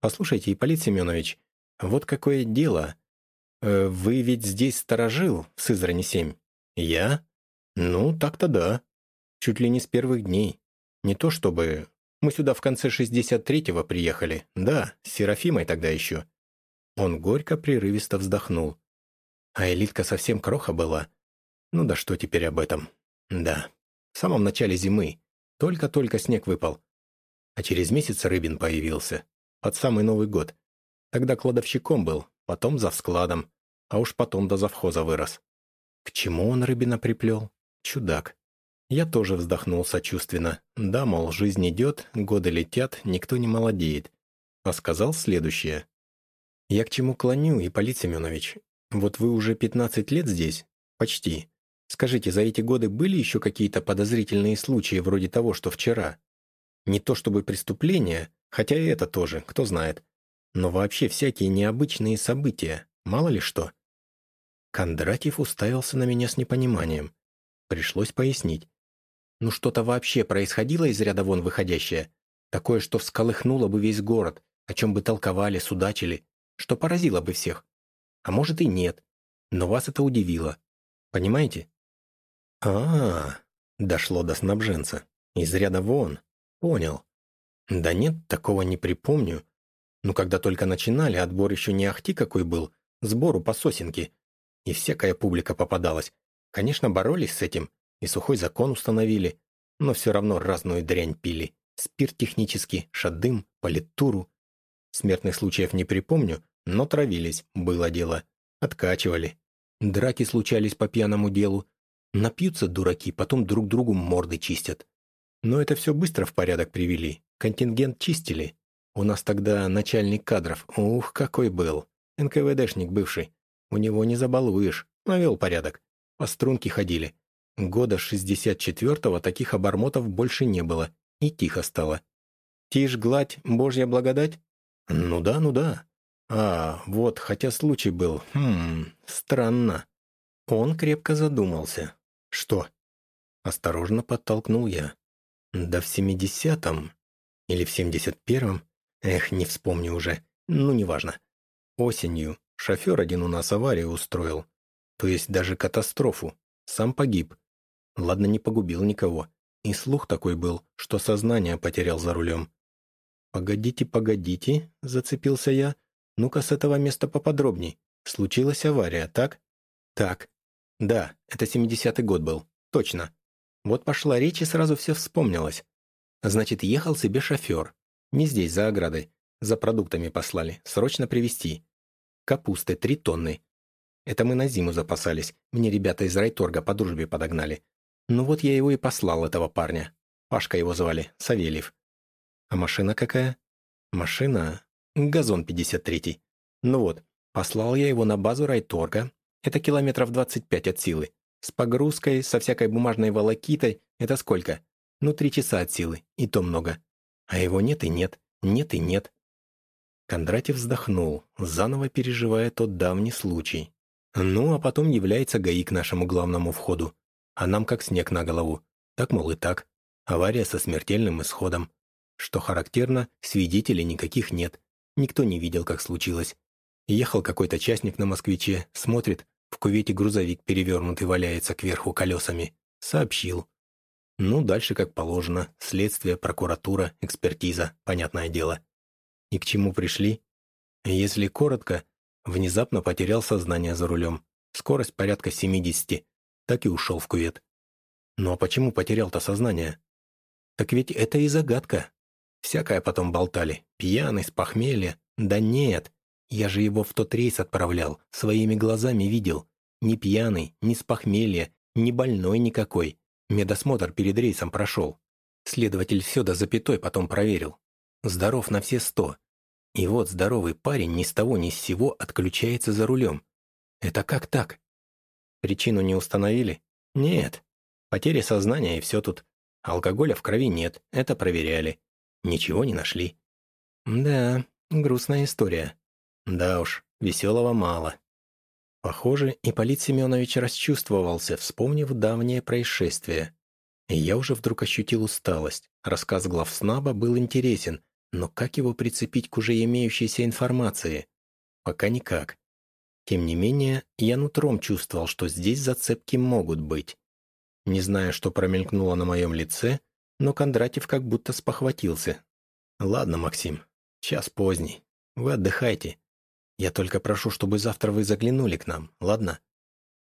«Послушайте, Ипполит Семенович, вот какое дело. Э, вы ведь здесь сторожил в Сызрани-7?» «Я? Ну, так-то да. Чуть ли не с первых дней. Не то чтобы... Мы сюда в конце 63-го приехали. Да, с Серафимой тогда еще. Он горько прерывисто вздохнул. А элитка совсем кроха была. Ну да что теперь об этом? Да, в самом начале зимы. Только-только снег выпал. А через месяц Рыбин появился. Под самый Новый год. Тогда кладовщиком был, потом за складом, а уж потом до завхоза вырос. К чему он Рыбина приплел? Чудак. Я тоже вздохнул сочувственно. Да, мол, жизнь идет, годы летят, никто не молодеет. А сказал следующее. «Я к чему клоню, Ипполит Семенович? Вот вы уже 15 лет здесь? Почти. Скажите, за эти годы были еще какие-то подозрительные случаи вроде того, что вчера? Не то чтобы преступления, хотя и это тоже, кто знает. Но вообще всякие необычные события, мало ли что». Кондратьев уставился на меня с непониманием. Пришлось пояснить. Ну что-то вообще происходило из ряда вон выходящее? Такое, что всколыхнуло бы весь город, о чем бы толковали, судачили что поразило бы всех. А может и нет, но вас это удивило. Понимаете? а, -а, -а дошло до снабженца. Из ряда вон. Понял. Да нет, такого не припомню. Ну, когда только начинали, отбор еще не ахти какой был, сбору по сосенке. И всякая публика попадалась. Конечно, боролись с этим, и сухой закон установили, но все равно разную дрянь пили. Спирт технический, шадым, политуру. Смертных случаев не припомню, но травились, было дело. Откачивали. Драки случались по пьяному делу. Напьются дураки, потом друг другу морды чистят. Но это все быстро в порядок привели. Контингент чистили. У нас тогда начальник кадров, ух, какой был. НКВДшник бывший. У него не забалуешь. Навел порядок. По струнке ходили. Года 64-го таких обормотов больше не было. И тихо стало. Тишь, гладь, божья благодать? Ну да, ну да. А, вот, хотя случай был. Хм, странно. Он крепко задумался. Что? Осторожно подтолкнул я. Да в семидесятом или в семьдесят первом, эх, не вспомню уже, ну, неважно. Осенью шофер один у нас аварию устроил, то есть даже катастрофу, сам погиб. Ладно, не погубил никого, и слух такой был, что сознание потерял за рулем. «Погодите, погодите», — зацепился я, ну-ка с этого места поподробней. Случилась авария, так? Так. Да, это 70-й год был. Точно. Вот пошла речь и сразу все вспомнилось. Значит, ехал себе шофер. Не здесь, за оградой. За продуктами послали. Срочно привезти. Капусты три тонны. Это мы на зиму запасались. Мне ребята из райторга по дружбе подогнали. Ну вот я его и послал, этого парня. Пашка его звали, Савельев. А машина какая? Машина? Газон 53. Ну вот, послал я его на базу райторга. Это километров 25 от силы. С погрузкой, со всякой бумажной волокитой, это сколько? Ну, три часа от силы, и то много. А его нет и нет, нет и нет. Кондратьев вздохнул, заново переживая тот давний случай. Ну, а потом является ГАИ к нашему главному входу. А нам как снег на голову. Так, мол, и так. Авария со смертельным исходом. Что характерно, свидетелей никаких нет. Никто не видел, как случилось. Ехал какой-то частник на москвиче, смотрит, В кувете грузовик перевернутый валяется кверху колесами. Сообщил. Ну, дальше как положено. Следствие, прокуратура, экспертиза, понятное дело. И к чему пришли? Если коротко, внезапно потерял сознание за рулем. Скорость порядка 70. Так и ушел в кувет. Ну а почему потерял-то сознание? Так ведь это и загадка. Всякое потом болтали. Пьяный, с похмелья. Да нет, я же его в тот рейс отправлял, своими глазами видел. Ни пьяный, ни с похмелья, ни больной никакой. Медосмотр перед рейсом прошел. Следователь все до запятой потом проверил. Здоров на все сто. И вот здоровый парень ни с того ни с сего отключается за рулем. Это как так? Причину не установили? Нет. Потеря сознания и все тут. Алкоголя в крови нет, это проверяли. Ничего не нашли. Да, грустная история. Да уж, веселого мало. Похоже, Ипполит Семенович расчувствовался, вспомнив давнее происшествие. И я уже вдруг ощутил усталость. Рассказ главснаба был интересен, но как его прицепить к уже имеющейся информации? Пока никак. Тем не менее, я нутром чувствовал, что здесь зацепки могут быть. Не знаю, что промелькнуло на моем лице, но Кондратьев как будто спохватился. «Ладно, Максим, час поздний. Вы отдыхайте. Я только прошу, чтобы завтра вы заглянули к нам, ладно?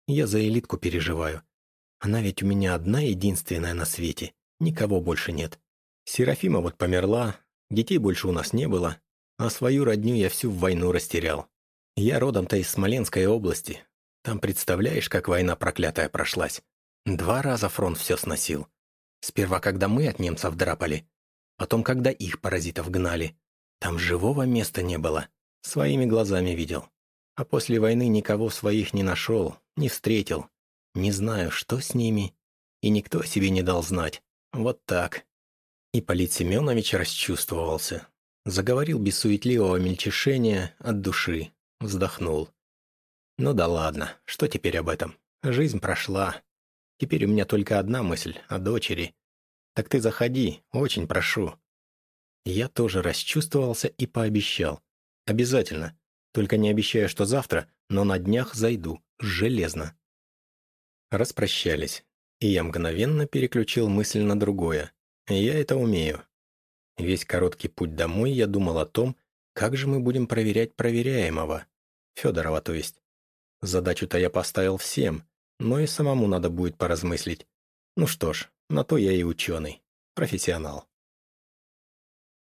Я за элитку переживаю. Она ведь у меня одна единственная на свете. Никого больше нет. Серафима вот померла, детей больше у нас не было, а свою родню я всю в войну растерял. Я родом-то из Смоленской области. Там представляешь, как война проклятая прошлась. Два раза фронт все сносил. Сперва, когда мы от немцев драпали, потом, когда их паразитов гнали. Там живого места не было. Своими глазами видел. А после войны никого своих не нашел, не встретил. Не знаю, что с ними. И никто себе не дал знать. Вот так. И Полит Семенович расчувствовался. Заговорил без суетливого мельчешения от души. Вздохнул. Ну да ладно, что теперь об этом? Жизнь прошла. Теперь у меня только одна мысль о дочери. Так ты заходи, очень прошу. Я тоже расчувствовался и пообещал. Обязательно. Только не обещаю, что завтра, но на днях зайду. Железно. Распрощались. И я мгновенно переключил мысль на другое. Я это умею. Весь короткий путь домой я думал о том, как же мы будем проверять проверяемого. Федорова, то есть. Задачу-то я поставил всем, но и самому надо будет поразмыслить. Ну что ж, на то я и ученый. Профессионал.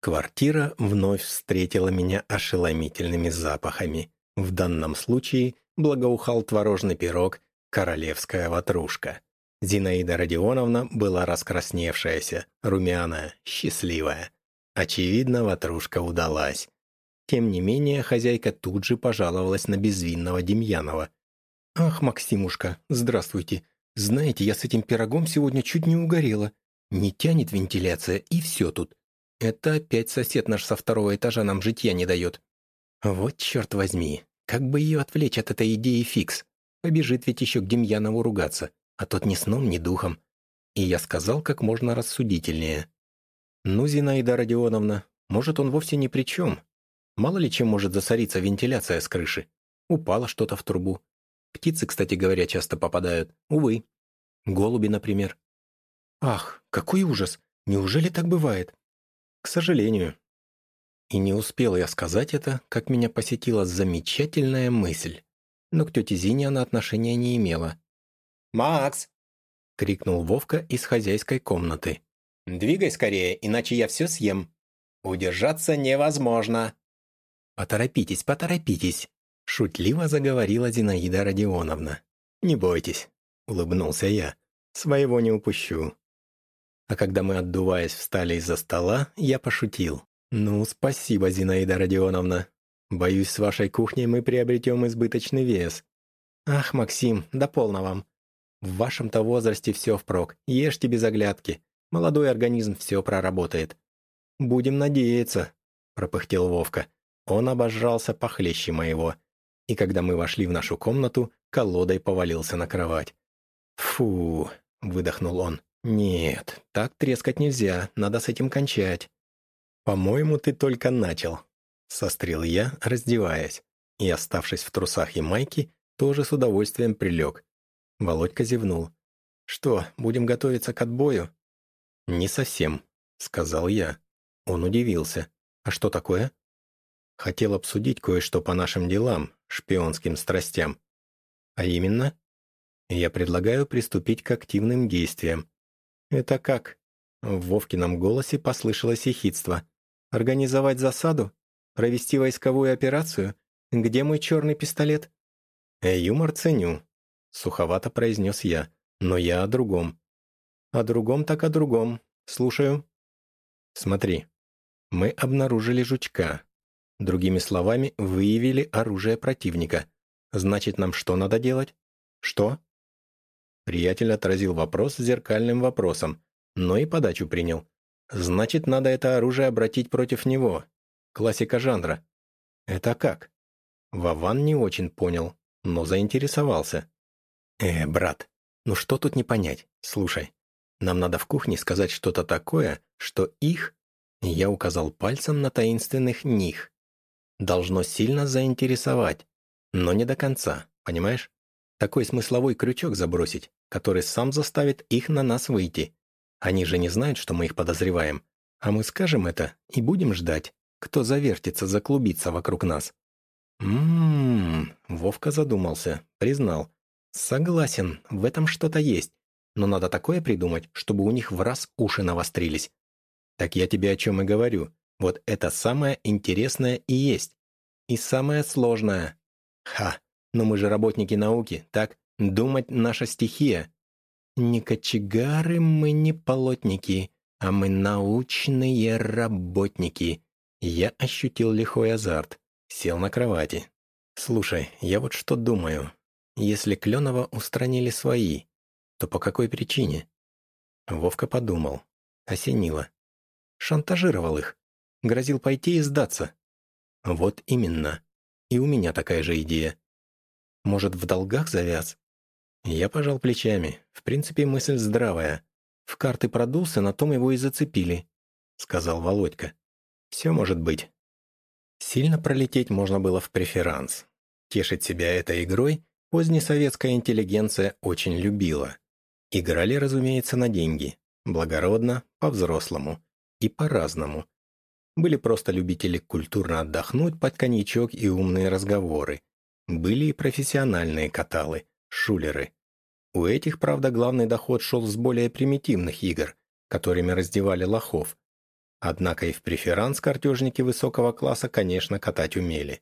Квартира вновь встретила меня ошеломительными запахами. В данном случае благоухал творожный пирог, королевская ватрушка. Зинаида Родионовна была раскрасневшаяся, румяная, счастливая. Очевидно, ватрушка удалась. Тем не менее, хозяйка тут же пожаловалась на безвинного Демьянова. «Ах, Максимушка, здравствуйте. Знаете, я с этим пирогом сегодня чуть не угорела. Не тянет вентиляция, и все тут. Это опять сосед наш со второго этажа нам житья не дает. Вот черт возьми, как бы ее отвлечь от этой идеи фикс. Побежит ведь еще к Демьянову ругаться, а тот ни сном, ни духом. И я сказал как можно рассудительнее. Ну, Зинаида Родионовна, может, он вовсе ни при чем. Мало ли чем может засориться вентиляция с крыши. Упало что-то в трубу. Птицы, кстати говоря, часто попадают. Увы. Голуби, например. Ах, какой ужас! Неужели так бывает? К сожалению. И не успел я сказать это, как меня посетила замечательная мысль. Но к тете Зине она отношения не имела. «Макс!» — крикнул Вовка из хозяйской комнаты. «Двигай скорее, иначе я все съем. Удержаться невозможно!» «Поторопитесь, поторопитесь!» — шутливо заговорила Зинаида Родионовна. «Не бойтесь», — улыбнулся я. «Своего не упущу». А когда мы, отдуваясь, встали из-за стола, я пошутил. «Ну, спасибо, Зинаида Родионовна. Боюсь, с вашей кухней мы приобретем избыточный вес». «Ах, Максим, да полно вам. В вашем-то возрасте все впрок. Ешьте без оглядки. Молодой организм все проработает». «Будем надеяться», — пропыхтел Вовка. Он обожрался похлеще моего. И когда мы вошли в нашу комнату, колодой повалился на кровать. «Фу», — выдохнул он. «Нет, так трескать нельзя, надо с этим кончать». «По-моему, ты только начал», — сострил я, раздеваясь, и, оставшись в трусах и майке, тоже с удовольствием прилег. Володька зевнул. «Что, будем готовиться к отбою?» «Не совсем», — сказал я. Он удивился. «А что такое?» «Хотел обсудить кое-что по нашим делам, шпионским страстям. А именно?» «Я предлагаю приступить к активным действиям». «Это как?» В Вовкином голосе послышалось ехидство. «Организовать засаду? Провести войсковую операцию? Где мой черный пистолет?» «Э, «Юмор ценю», — суховато произнес я. «Но я о другом». «О другом так о другом. Слушаю». «Смотри. Мы обнаружили жучка. Другими словами, выявили оружие противника. Значит, нам что надо делать? Что?» Приятель отразил вопрос зеркальным вопросом, но и подачу принял. «Значит, надо это оружие обратить против него. Классика жанра». «Это как?» Вован не очень понял, но заинтересовался. «Э, брат, ну что тут не понять? Слушай, нам надо в кухне сказать что-то такое, что их, я указал пальцем на таинственных них, должно сильно заинтересовать, но не до конца, понимаешь? Такой смысловой крючок забросить, который сам заставит их на нас выйти. Они же не знают, что мы их подозреваем, а мы скажем это и будем ждать, кто завертится, заклубится вокруг нас. «М-м-м», Вовка задумался, признал. «Согласен, в этом что-то есть, но надо такое придумать, чтобы у них в раз уши навострились». «Так я тебе о чем и говорю. Вот это самое интересное и есть. И самое сложное. Ха, но мы же работники науки, так? Думать наша стихия. Не кочегары мы, не полотники, а мы научные работники». Я ощутил лихой азарт. Сел на кровати. «Слушай, я вот что думаю. Если Кленова устранили свои, то по какой причине?» Вовка подумал. Осенило. Шантажировал их. Грозил пойти и сдаться. Вот именно. И у меня такая же идея. Может, в долгах завяз? Я пожал плечами. В принципе, мысль здравая. В карты продулся, на том его и зацепили, сказал Володька. Все может быть. Сильно пролететь можно было в преферанс. Тешить себя этой игрой позднесоветская интеллигенция очень любила. Играли, разумеется, на деньги. Благородно, по-взрослому. И по-разному. Были просто любители культурно отдохнуть под коньячок и умные разговоры. Были и профессиональные каталы, шулеры. У этих, правда, главный доход шел с более примитивных игр, которыми раздевали лохов, Однако и в преферанс картежники высокого класса, конечно, катать умели.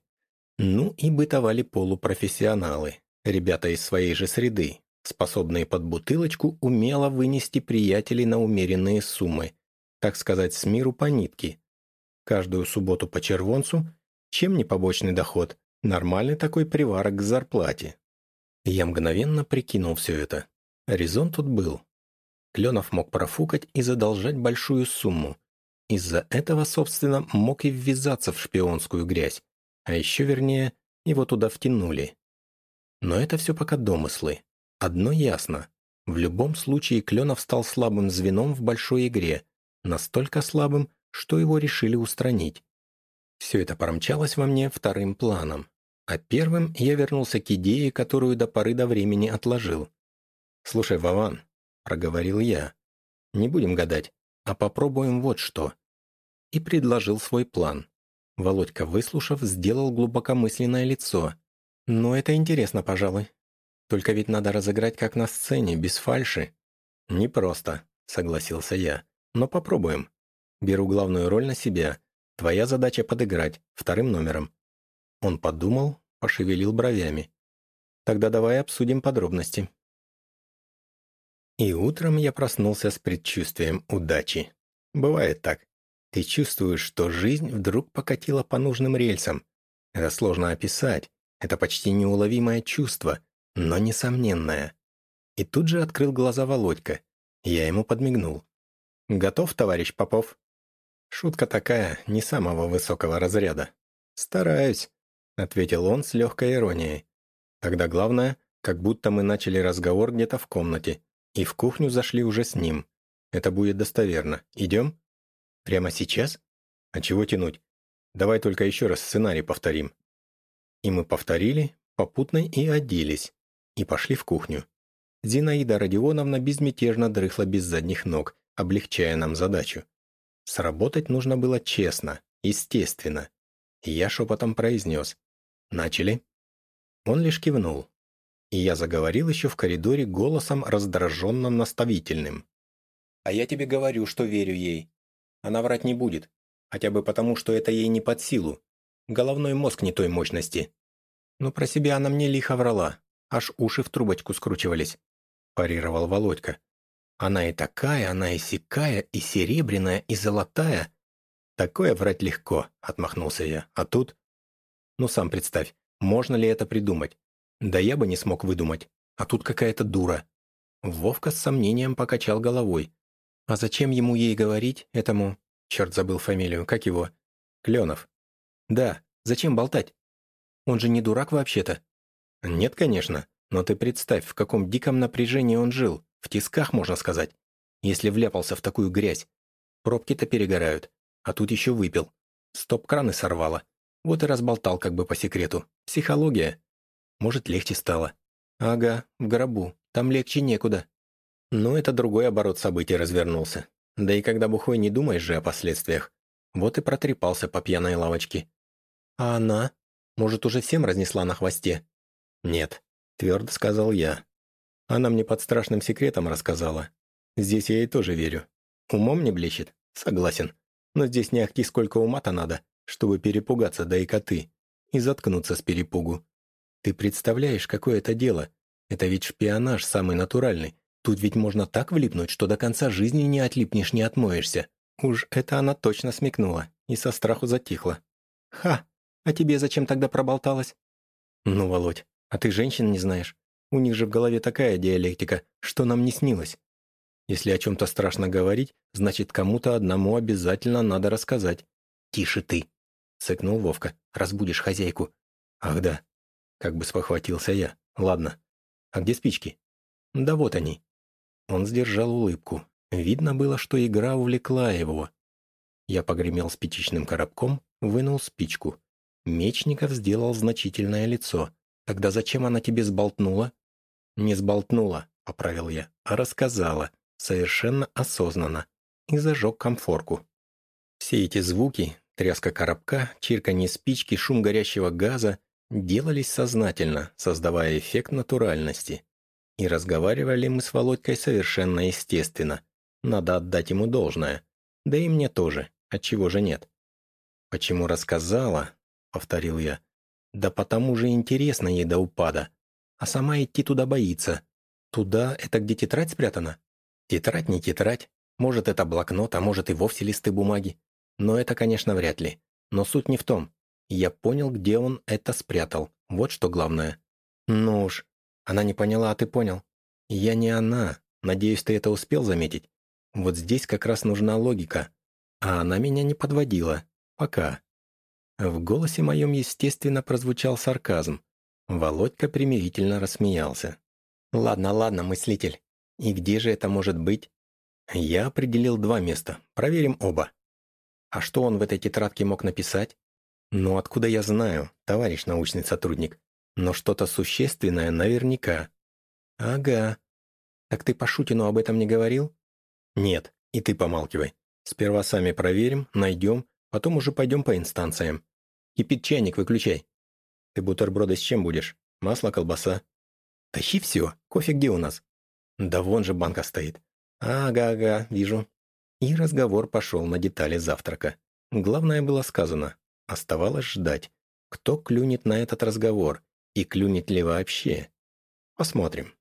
Ну и бытовали полупрофессионалы, ребята из своей же среды, способные под бутылочку умело вынести приятелей на умеренные суммы, так сказать, с миру по нитке. Каждую субботу по червонцу, чем не побочный доход, нормальный такой приварок к зарплате. Я мгновенно прикинул все это. Резон тут был. Кленов мог профукать и задолжать большую сумму, из-за этого, собственно, мог и ввязаться в шпионскую грязь, а еще вернее, его туда втянули. Но это все пока домыслы. Одно ясно. В любом случае Кленов стал слабым звеном в большой игре, настолько слабым, что его решили устранить. Все это промчалось во мне вторым планом. А первым я вернулся к идее, которую до поры до времени отложил. «Слушай, Вован», — проговорил я, — «не будем гадать, а попробуем вот что и предложил свой план. Володька, выслушав, сделал глубокомысленное лицо. «Но это интересно, пожалуй. Только ведь надо разыграть как на сцене, без фальши». «Непросто», — согласился я. «Но попробуем. Беру главную роль на себя. Твоя задача подыграть, вторым номером». Он подумал, пошевелил бровями. «Тогда давай обсудим подробности». И утром я проснулся с предчувствием удачи. Бывает так. Ты чувствуешь, что жизнь вдруг покатила по нужным рельсам. Это сложно описать. Это почти неуловимое чувство, но несомненное. И тут же открыл глаза Володька. Я ему подмигнул. «Готов, товарищ Попов?» Шутка такая, не самого высокого разряда. «Стараюсь», — ответил он с легкой иронией. Тогда главное, как будто мы начали разговор где-то в комнате, и в кухню зашли уже с ним. Это будет достоверно. Идем? Прямо сейчас? А чего тянуть? Давай только еще раз сценарий повторим. И мы повторили, попутно и оделись, и пошли в кухню. Зинаида Родионовна безмятежно дрыхла без задних ног, облегчая нам задачу. Сработать нужно было честно, естественно. И я шепотом произнес. «Начали?» Он лишь кивнул. И я заговорил еще в коридоре голосом раздраженным наставительным. «А я тебе говорю, что верю ей. Она врать не будет. Хотя бы потому, что это ей не под силу. Головной мозг не той мощности. Но про себя она мне лихо врала. Аж уши в трубочку скручивались. Парировал Володька. Она и такая, она и сякая, и серебряная, и золотая. Такое врать легко, отмахнулся я. А тут? Ну сам представь, можно ли это придумать? Да я бы не смог выдумать. А тут какая-то дура. Вовка с сомнением покачал головой. А зачем ему ей говорить, этому... Черт забыл фамилию, как его? Кленов. Да, зачем болтать? Он же не дурак вообще-то. Нет, конечно, но ты представь, в каком диком напряжении он жил, в тисках, можно сказать, если вляпался в такую грязь. Пробки-то перегорают, а тут еще выпил. Стоп-краны сорвало. Вот и разболтал как бы по секрету. Психология. Может, легче стало. Ага, в гробу. Там легче некуда. Но это другой оборот событий развернулся. Да и когда бухой не думаешь же о последствиях. Вот и протрепался по пьяной лавочке. А она? Может, уже всем разнесла на хвосте? Нет, твердо сказал я. Она мне под страшным секретом рассказала. Здесь я ей тоже верю. Умом не блещет? Согласен. Но здесь не ахти сколько ума-то надо, чтобы перепугаться, да и коты. И заткнуться с перепугу. Ты представляешь, какое это дело? Это ведь шпионаж самый натуральный. Тут ведь можно так влипнуть, что до конца жизни не отлипнешь, не отмоешься. Уж это она точно смекнула и со страху затихла. Ха! А тебе зачем тогда проболталась? Ну, Володь, а ты женщин не знаешь. У них же в голове такая диалектика, что нам не снилось. Если о чем-то страшно говорить, значит, кому-то одному обязательно надо рассказать. «Тише ты!» — сыкнул Вовка. «Разбудишь хозяйку». «Ах да!» — как бы спохватился я. «Ладно. А где спички?» «Да вот они». Он сдержал улыбку. Видно было, что игра увлекла его. Я погремел спичечным коробком, вынул спичку. Мечников сделал значительное лицо. «Тогда зачем она тебе сболтнула?» «Не сболтнула», — поправил я, — «а рассказала, совершенно осознанно, и зажег комфорку». Все эти звуки, тряска коробка, чирканье спички, шум горящего газа делались сознательно, создавая эффект натуральности. И разговаривали мы с Володькой совершенно естественно. Надо отдать ему должное. Да и мне тоже, отчего же нет. «Почему рассказала?» — повторил я. «Да потому же интересно ей до упада. А сама идти туда боится. Туда — это где тетрадь спрятана? Тетрадь не тетрадь. Может, это блокнот, а может и вовсе листы бумаги. Но это, конечно, вряд ли. Но суть не в том. Я понял, где он это спрятал. Вот что главное. Ну уж. Она не поняла, а ты понял. Я не она. Надеюсь, ты это успел заметить. Вот здесь как раз нужна логика. А она меня не подводила. Пока. В голосе моем, естественно, прозвучал сарказм. Володька примирительно рассмеялся. «Ладно, ладно, мыслитель. И где же это может быть?» «Я определил два места. Проверим оба». «А что он в этой тетрадке мог написать?» «Ну, откуда я знаю, товарищ научный сотрудник? Но что-то существенное наверняка». «Ага. Так ты по Шутину об этом не говорил?» «Нет, и ты помалкивай. Сперва сами проверим, найдем, потом уже пойдем по инстанциям. Кипит чайник, выключай. Ты бутерброды с чем будешь? Масло, колбаса?» «Тащи все. Кофе где у нас?» «Да вон же банка стоит». «Ага-ага, вижу». И разговор пошел на детали завтрака. Главное было сказано. Оставалось ждать, кто клюнет на этот разговор и клюнет ли вообще. Посмотрим.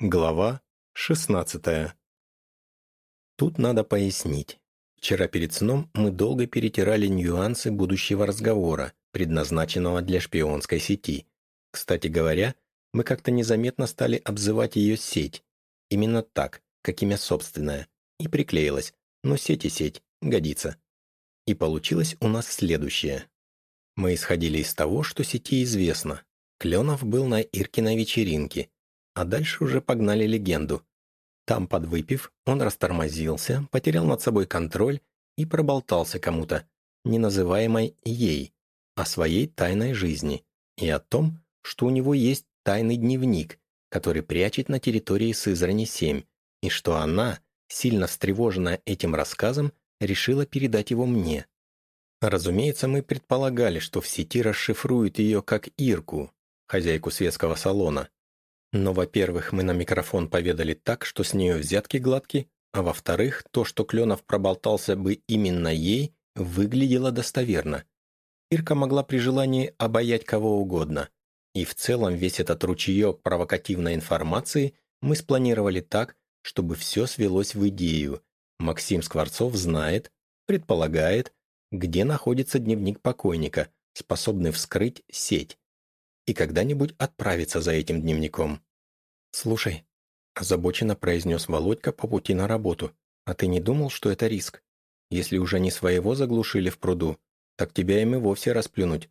Глава 16 Тут надо пояснить. Вчера перед сном мы долго перетирали нюансы будущего разговора, предназначенного для шпионской сети. Кстати говоря, мы как-то незаметно стали обзывать ее сеть. Именно так, как имя собственное. И приклеилось, но сеть и сеть, годится. И получилось у нас следующее. Мы исходили из того, что сети известно. Кленов был на Иркиной вечеринке, а дальше уже погнали легенду. Там, подвыпив, он растормозился, потерял над собой контроль и проболтался кому-то, не называемой ей, о своей тайной жизни и о том, что у него есть тайный дневник, который прячет на территории Сызрани-7, и что она, сильно встревоженная этим рассказом, решила передать его мне. Разумеется, мы предполагали, что в сети расшифруют ее как Ирку, хозяйку светского салона. Но, во-первых, мы на микрофон поведали так, что с нее взятки гладки, а во-вторых, то, что Кленов проболтался бы именно ей, выглядело достоверно. Ирка могла при желании обаять кого угодно. И в целом весь этот ручеек провокативной информации мы спланировали так, чтобы все свелось в идею. Максим Скворцов знает, предполагает, где находится дневник покойника, способный вскрыть сеть, и когда-нибудь отправиться за этим дневником. «Слушай», – озабоченно произнес Володька по пути на работу, «а ты не думал, что это риск? Если уже не своего заглушили в пруду, так тебя им и вовсе расплюнуть».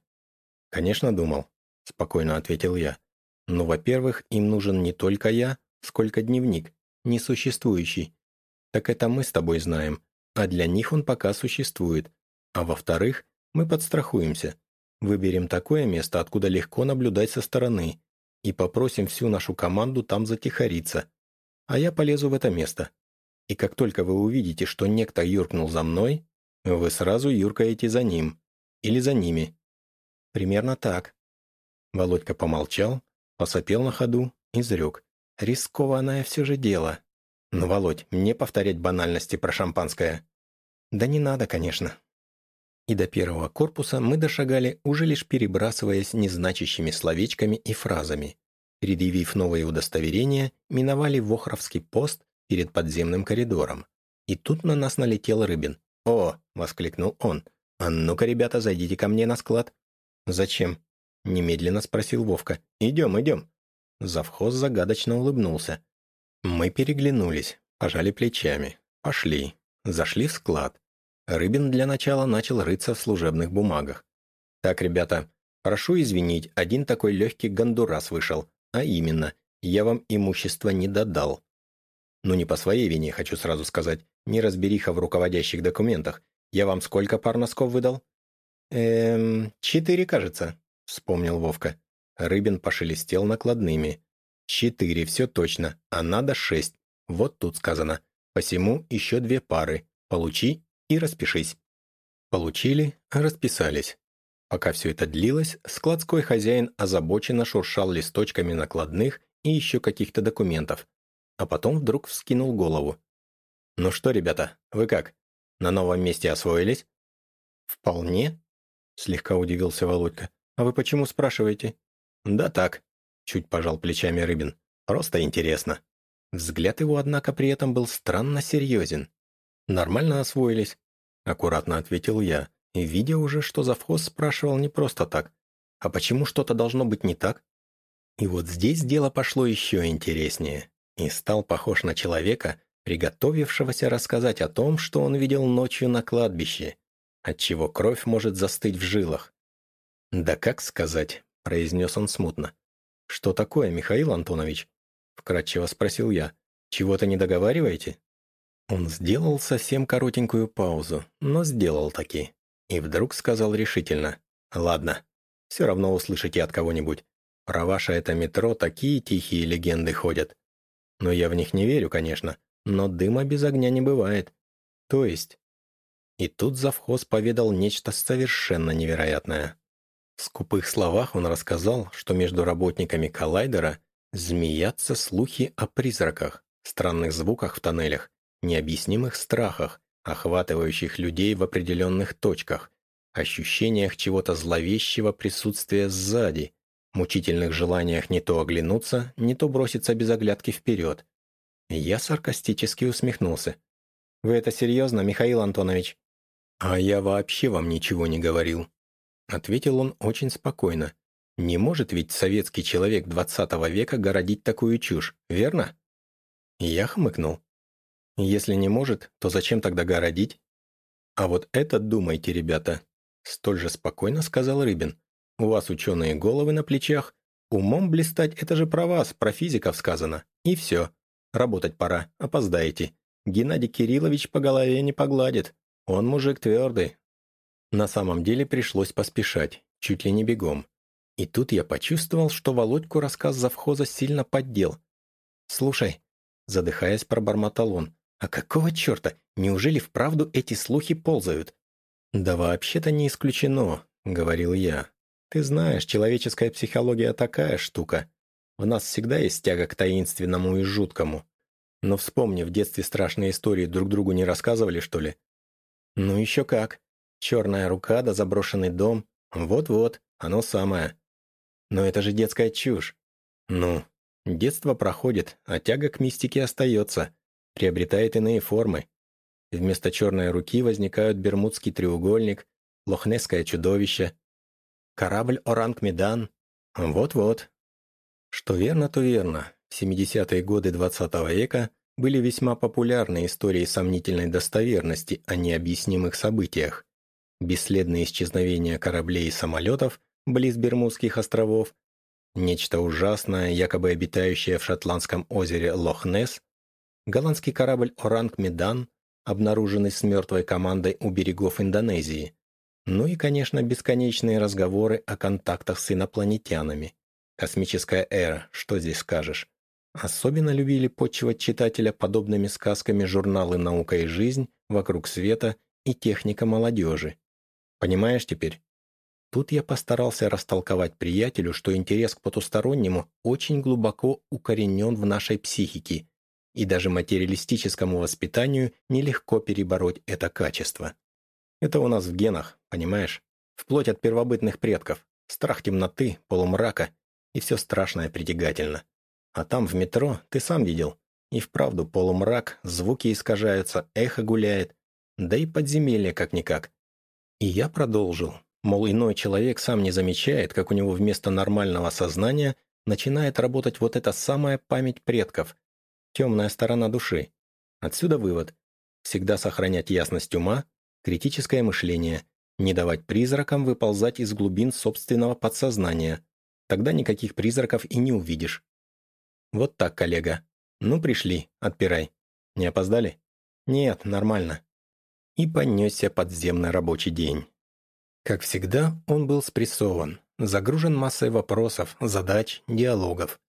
«Конечно, думал», – спокойно ответил я. «Но, во-первых, им нужен не только я, сколько дневник, несуществующий. Так это мы с тобой знаем, а для них он пока существует, а во-вторых, мы подстрахуемся. Выберем такое место, откуда легко наблюдать со стороны, и попросим всю нашу команду там затихариться. А я полезу в это место. И как только вы увидите, что некто юркнул за мной, вы сразу юркаете за ним. Или за ними. Примерно так. Володька помолчал, посопел на ходу, и изрек. Рискованное все же дело. Ну, Володь, мне повторять банальности про шампанское? Да не надо, конечно и до первого корпуса мы дошагали, уже лишь перебрасываясь незначащими словечками и фразами. Предъявив новые удостоверения, миновали Вохровский пост перед подземным коридором. И тут на нас налетел Рыбин. «О!» — воскликнул он. «А ну-ка, ребята, зайдите ко мне на склад». «Зачем?» — немедленно спросил Вовка. «Идем, идем». Завхоз загадочно улыбнулся. Мы переглянулись, пожали плечами. Пошли. Зашли в склад. Рыбин для начала начал рыться в служебных бумагах. «Так, ребята, прошу извинить, один такой легкий гондурас вышел, а именно, я вам имущество не додал. Ну не по своей вине, хочу сразу сказать, не разбериха в руководящих документах. Я вам сколько пар носков выдал?» «Эм, четыре, кажется», — вспомнил Вовка. Рыбин пошелестел накладными. «Четыре, все точно, а надо шесть. Вот тут сказано. Посему еще две пары. Получи и распишись». Получили, расписались. Пока все это длилось, складской хозяин озабоченно шуршал листочками накладных и еще каких-то документов, а потом вдруг вскинул голову. «Ну что, ребята, вы как? На новом месте освоились?» «Вполне», — слегка удивился Володька. «А вы почему спрашиваете?» «Да так», — чуть пожал плечами Рыбин. «Просто интересно». Взгляд его, однако, при этом был странно серьезен. «Нормально освоились», — аккуратно ответил я, видя уже, что завхоз спрашивал не просто так. «А почему что-то должно быть не так?» И вот здесь дело пошло еще интереснее, и стал похож на человека, приготовившегося рассказать о том, что он видел ночью на кладбище, отчего кровь может застыть в жилах. «Да как сказать?» — произнес он смутно. «Что такое, Михаил Антонович?» — вкратчиво спросил я. «Чего-то не договариваете?» Он сделал совсем коротенькую паузу, но сделал таки. И вдруг сказал решительно. «Ладно, все равно услышите от кого-нибудь. Про ваше это метро такие тихие легенды ходят. Но я в них не верю, конечно, но дыма без огня не бывает. То есть...» И тут завхоз поведал нечто совершенно невероятное. В скупых словах он рассказал, что между работниками коллайдера змеятся слухи о призраках, странных звуках в тоннелях необъяснимых страхах, охватывающих людей в определенных точках, ощущениях чего-то зловещего присутствия сзади, мучительных желаниях не то оглянуться, не то броситься без оглядки вперед. Я саркастически усмехнулся. «Вы это серьезно, Михаил Антонович?» «А я вообще вам ничего не говорил», — ответил он очень спокойно. «Не может ведь советский человек двадцатого века городить такую чушь, верно?» Я хмыкнул. Если не может, то зачем тогда городить? А вот это думайте, ребята. Столь же спокойно сказал Рыбин. У вас ученые головы на плечах. Умом блистать – это же про вас, про физиков сказано. И все. Работать пора, опоздаете. Геннадий Кириллович по голове не погладит. Он мужик твердый. На самом деле пришлось поспешать. чуть ли не бегом. И тут я почувствовал, что Володьку рассказ завхоза сильно поддел. «Слушай», — задыхаясь, пробормотал он, «а какого черта? Неужели вправду эти слухи ползают?» «Да вообще-то не исключено», — говорил я. «Ты знаешь, человеческая психология такая штука. В нас всегда есть тяга к таинственному и жуткому. Но вспомни, в детстве страшные истории друг другу не рассказывали, что ли? Ну еще как. Черная рука да заброшенный дом. Вот-вот, оно самое. Но это же детская чушь. Ну, детство проходит, а тяга к мистике остается, приобретает иные формы. Вместо черной руки возникают Бермудский треугольник, Лохнесское чудовище, корабль Оранг Медан. Вот-вот, что верно, то верно. В 70-е годы XX -го века были весьма популярны истории сомнительной достоверности о необъяснимых событиях. Бесследные исчезновения кораблей и самолетов близ Бермудских островов, нечто ужасное, якобы обитающее в шотландском озере Лох-Несс, голландский корабль «Оранг Медан», обнаруженный с мертвой командой у берегов Индонезии, ну и, конечно, бесконечные разговоры о контактах с инопланетянами. Космическая эра, что здесь скажешь? Особенно любили почивать читателя подобными сказками журналы «Наука и жизнь», «Вокруг света» и «Техника молодежи». Понимаешь теперь? Тут я постарался растолковать приятелю, что интерес к потустороннему очень глубоко укоренен в нашей психике, и даже материалистическому воспитанию нелегко перебороть это качество. Это у нас в генах, понимаешь? Вплоть от первобытных предков. Страх темноты, полумрака и все страшное притягательно. А там в метро, ты сам видел, и вправду полумрак, звуки искажаются, эхо гуляет, да и подземелье как-никак. И я продолжил, мол, иной человек сам не замечает, как у него вместо нормального сознания начинает работать вот эта самая память предков, темная сторона души. Отсюда вывод. Всегда сохранять ясность ума, критическое мышление, не давать призракам выползать из глубин собственного подсознания, Тогда никаких призраков и не увидишь. Вот так, коллега. Ну, пришли, отпирай. Не опоздали? Нет, нормально. И понесся подземный рабочий день. Как всегда, он был спрессован, загружен массой вопросов, задач, диалогов.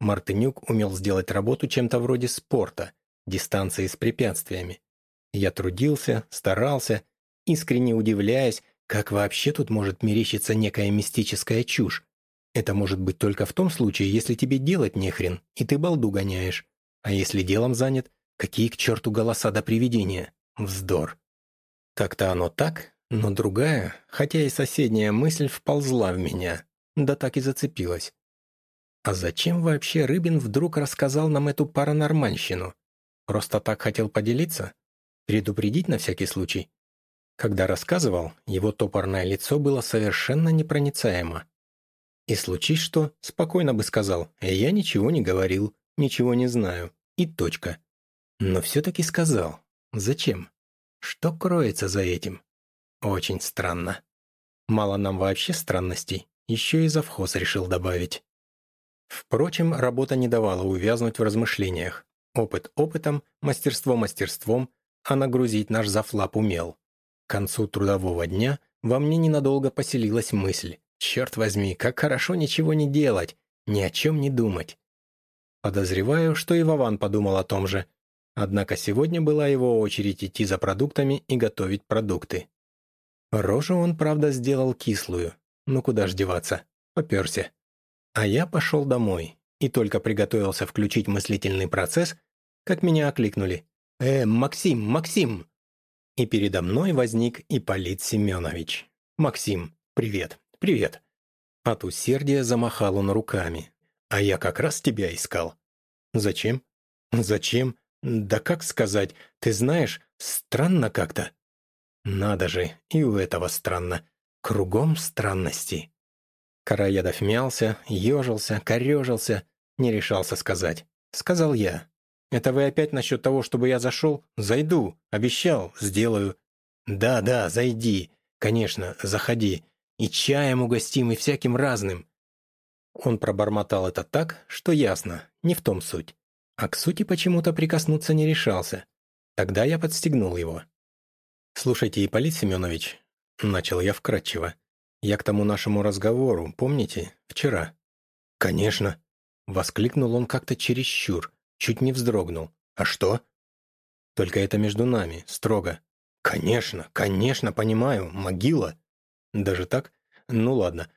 Мартынюк умел сделать работу чем-то вроде спорта, дистанции с препятствиями. Я трудился, старался, искренне удивляясь, как вообще тут может мерещиться некая мистическая чушь, это может быть только в том случае, если тебе делать нехрен, и ты балду гоняешь. А если делом занят, какие к черту голоса до привидения? Вздор. Так-то оно так, но другая, хотя и соседняя мысль вползла в меня, да так и зацепилась. А зачем вообще Рыбин вдруг рассказал нам эту паранормальщину? Просто так хотел поделиться? Предупредить на всякий случай? Когда рассказывал, его топорное лицо было совершенно непроницаемо. И случись что, спокойно бы сказал, я ничего не говорил, ничего не знаю, и точка. Но все-таки сказал. Зачем? Что кроется за этим? Очень странно. Мало нам вообще странностей, еще и завхоз решил добавить. Впрочем, работа не давала увязнуть в размышлениях. Опыт опытом, мастерство мастерством, а нагрузить наш зафлап умел. К концу трудового дня во мне ненадолго поселилась мысль. Черт возьми, как хорошо ничего не делать, ни о чем не думать. Подозреваю, что и Вован подумал о том же. Однако сегодня была его очередь идти за продуктами и готовить продукты. Рожу он, правда, сделал кислую. Ну куда ж деваться, поперся. А я пошел домой и только приготовился включить мыслительный процесс, как меня окликнули. «Э, Максим, Максим!» И передо мной возник Ипполит Семенович. «Максим, привет. «Привет». От усердия замахал он руками. «А я как раз тебя искал». «Зачем?» «Зачем? Да как сказать, ты знаешь, странно как-то». «Надо же, и у этого странно. Кругом странности». Караедов мялся, ежился, корежился, не решался сказать. Сказал я. «Это вы опять насчет того, чтобы я зашел? Зайду. Обещал. Сделаю». «Да, да, зайди. Конечно, заходи. И чаем угостим, и всяким разным». Он пробормотал это так, что ясно, не в том суть. А к сути почему-то прикоснуться не решался. Тогда я подстегнул его. «Слушайте, Ипполит Семенович», — начал я вкратчиво, Я к тому нашему разговору, помните, вчера?» «Конечно!» — воскликнул он как-то чересчур, чуть не вздрогнул. «А что?» «Только это между нами, строго». «Конечно, конечно, понимаю, могила». «Даже так? Ну ладно,